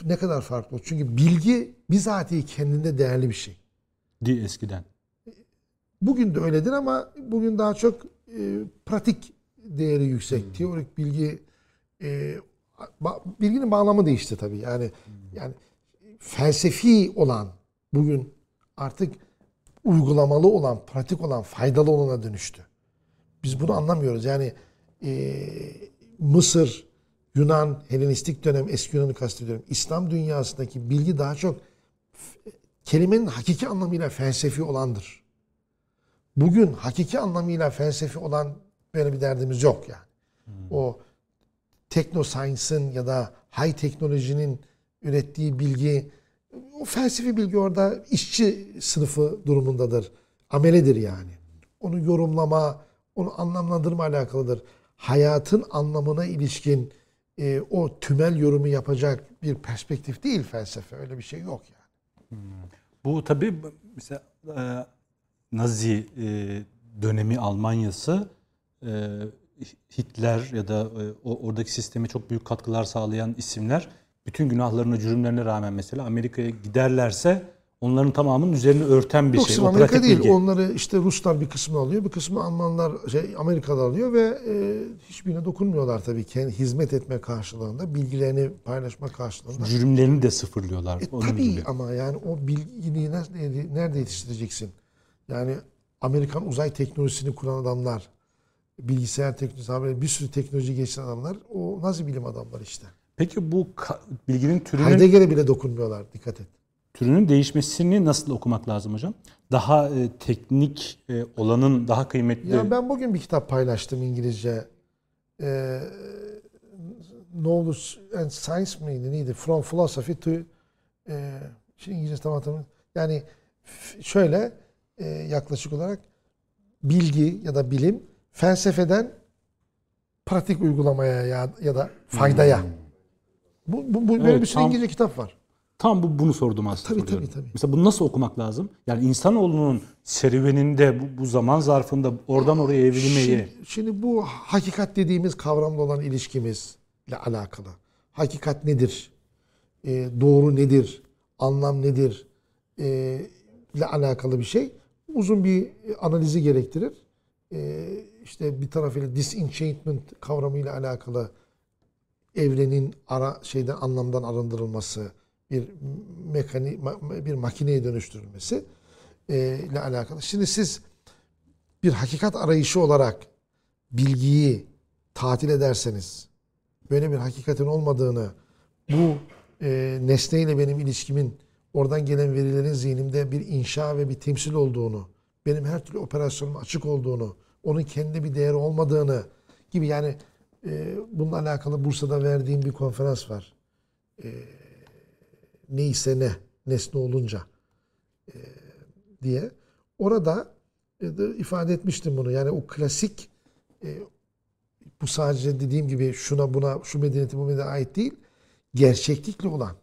ne kadar farklı. Çünkü bilgi bizatihi kendinde değerli bir şey. di eskiden. Bugün de öyledir ama bugün daha çok e, pratik değeri yüksek. Teorik bilgi e, ba- bilginin bağlamı değişti tabii. Yani yani felsefi olan bugün artık uygulamalı olan, pratik olan, faydalı olana dönüştü. Biz bunu anlamıyoruz. Yani e, Mısır, Yunan, Helenistik dönem, eski Yunan'ı kastediyorum. İslam dünyasındaki bilgi daha çok kelimenin hakiki anlamıyla felsefi olandır. Bugün hakiki anlamıyla felsefi olan böyle bir derdimiz yok yani. O teknoscience'ın ya da high teknolojinin ürettiği bilgi, o felsefi bilgi orada işçi sınıfı durumundadır. Ameledir yani. Onu yorumlama, onu anlamlandırma alakalıdır. Hayatın anlamına ilişkin e, o tümel yorumu yapacak bir perspektif değil felsefe. Öyle bir şey yok yani. Bu tabii mesela e, Nazi e, dönemi Almanyası e, Hitler ya da e, o oradaki sisteme çok büyük katkılar sağlayan isimler bütün günahlarına, cürümlerine rağmen mesela Amerika'ya giderlerse onların tamamının üzerine örten bir Yok şey. Amerika değil. bilgi. Onları işte Ruslar bir kısmı alıyor, bir kısmı Almanlar, şey Amerikalı alıyor ve e, hiçbirine dokunmuyorlar tabii. Kendi hizmet etme karşılığında, bilgilerini paylaşma karşılığında. Cürümlerini de sıfırlıyorlar. E, tabii gibi. ama yani o bilgini nerede, nerede yetiştireceksin? Yani Amerikan uzay teknolojisini kuran adamlar, bilgisayar teknolojisi, bir sürü teknoloji geçiren adamlar, o nasıl bilim adamları işte. Peki bu bilginin türünün, Heidegger'e bile dokunmuyorlar, dikkat et. türünün değişmesini nasıl okumak lazım hocam? Daha e, teknik e, olanın daha kıymetli. Ya ben bugün bir kitap paylaştım İngilizce. Ee, Knowledge and Science miydi neydi? From Philosophy to e, şimdi İngilizce tam hatırlamıyorum. Yani şöyle e, yaklaşık olarak bilgi ya da bilim felsefeden pratik uygulamaya ya, ya da faydaya. Bu, bu, bu böyle Evet, bir sürü tam- İngilizce kitap var. Tam bu bunu sordum aslında. Tabii, soruyorum. tabii, tabii. Mesela bunu nasıl okumak lazım? Yani insanoğlunun serüveninde bu, bu zaman zarfında oradan oraya evrilmeyi Şimdi, şimdi bu hakikat dediğimiz kavramla olan ilişkimizle alakalı. Hakikat nedir? Ee, doğru nedir? Anlam nedir? Ee, ile alakalı bir şey. Uzun bir analizi gerektirir. Ee, işte bir tarafıyla disenchantment kavramıyla alakalı evrenin ara şeyden anlamdan arındırılması, bir mekani bir makineye dönüştürülmesi e, ile alakalı. Şimdi siz bir hakikat arayışı olarak bilgiyi tatil ederseniz, böyle bir hakikatin olmadığını, bu e, nesneyle benim ilişkimin oradan gelen verilerin zihnimde bir inşa ve bir temsil olduğunu, benim her türlü operasyonum açık olduğunu, onun kendi bir değeri olmadığını gibi yani e, bununla alakalı Bursa'da verdiğim bir konferans var. E, neyse ne, nesne olunca e, diye. Orada e, de ifade etmiştim bunu. Yani o klasik e, bu sadece dediğim gibi şuna buna şu medeniyete bu medeniyete ait değil. Gerçeklikle olan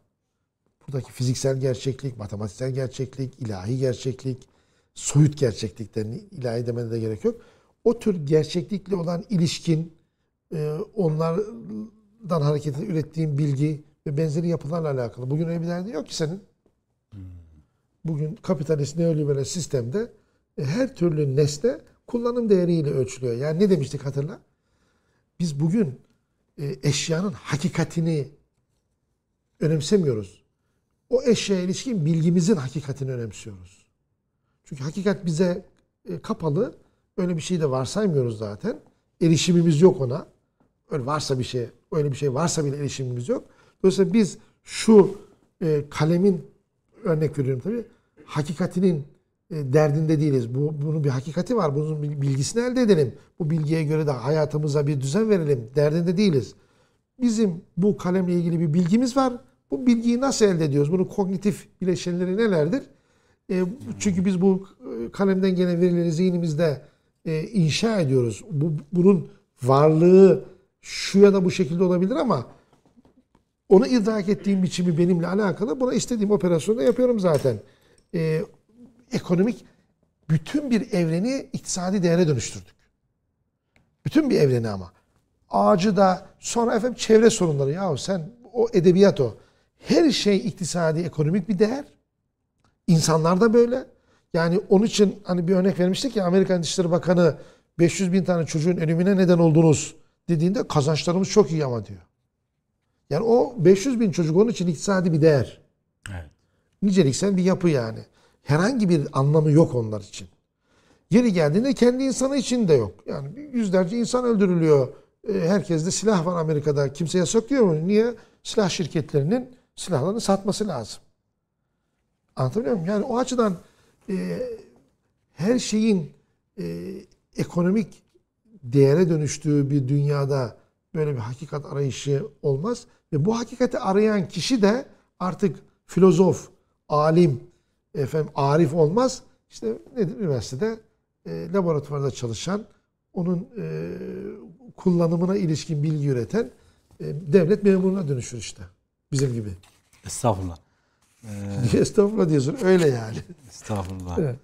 buradaki fiziksel gerçeklik, matematiksel gerçeklik, ilahi gerçeklik, soyut gerçeklikten ilahi demene de gerek yok. O tür gerçeklikle olan ilişkin, e, onlardan hareketle ürettiğim bilgi ve benzeri yapılarla alakalı. Bugün öyle bir derdi yok ki senin. Bugün kapitalist neoliberal sistemde e, her türlü nesne kullanım değeriyle ölçülüyor. Yani ne demiştik hatırla? Biz bugün e, eşyanın hakikatini önemsemiyoruz. O eşyaya ilişkin bilgimizin hakikatini önemsiyoruz. Çünkü hakikat bize e, kapalı. Öyle bir şey de varsaymıyoruz zaten. Erişimimiz yok ona. Öyle varsa bir şey, öyle bir şey varsa bile erişimimiz yok. Dolayısıyla biz şu e, kalemin örnek veriyorum tabii. Hakikatinin e, derdinde değiliz. Bu bunun bir hakikati var. Bunun bilgisini elde edelim. Bu bilgiye göre de hayatımıza bir düzen verelim. Derdinde değiliz. Bizim bu kalemle ilgili bir bilgimiz var. Bu bilgiyi nasıl elde ediyoruz? Bunun kognitif bileşenleri nelerdir? E, çünkü biz bu e, kalemden gelen verileri zihnimizde e, inşa ediyoruz. Bu, bunun varlığı şu ya da bu şekilde olabilir ama onu idrak ettiğim biçimi benimle alakalı. Buna istediğim operasyonu da yapıyorum zaten. Ee, ekonomik bütün bir evreni iktisadi değere dönüştürdük. Bütün bir evreni ama. Ağacı da sonra efendim çevre sorunları. Yahu sen o edebiyat o. Her şey iktisadi ekonomik bir değer. İnsanlar da böyle. Yani onun için hani bir örnek vermiştik ya Amerikan Dışişleri Bakanı 500 bin tane çocuğun ölümüne neden oldunuz dediğinde kazançlarımız çok iyi ama diyor. Yani o 500 bin çocuk onun için iktisadi bir değer. Evet. Niceliksel bir yapı yani. Herhangi bir anlamı yok onlar için. Yeri geldiğinde kendi insanı için de yok. Yani yüzlerce insan öldürülüyor. E, Herkeste silah var Amerika'da. Kimse yasak diyor mu? Niye? Silah şirketlerinin silahlarını satması lazım. Anlatabiliyor muyum? Yani o açıdan e, her şeyin e, ekonomik değere dönüştüğü bir dünyada böyle bir hakikat arayışı olmaz. Ve bu hakikati arayan kişi de artık filozof, alim, efendim arif olmaz. İşte nedir? Üniversitede e, laboratuvarda çalışan, onun e, kullanımına ilişkin bilgi üreten e, devlet memuruna dönüşür işte. Bizim gibi. Estağfurullah. [LAUGHS] Estağfurullah diyorsun. Öyle yani. Estağfurullah. Evet.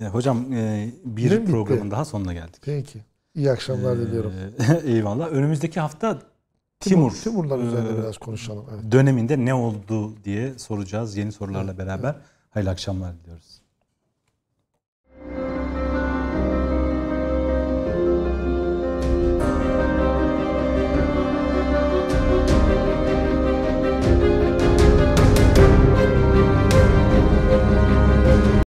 E, hocam e, bir Yine mi bitti? programın daha sonuna geldik. Peki. İyi akşamlar diliyorum. Ee, [LAUGHS] eyvallah. Önümüzdeki hafta Timur, üzerine e, biraz konuşalım. Evet. döneminde ne oldu diye soracağız yeni sorularla beraber. Hayırlı akşamlar diliyoruz.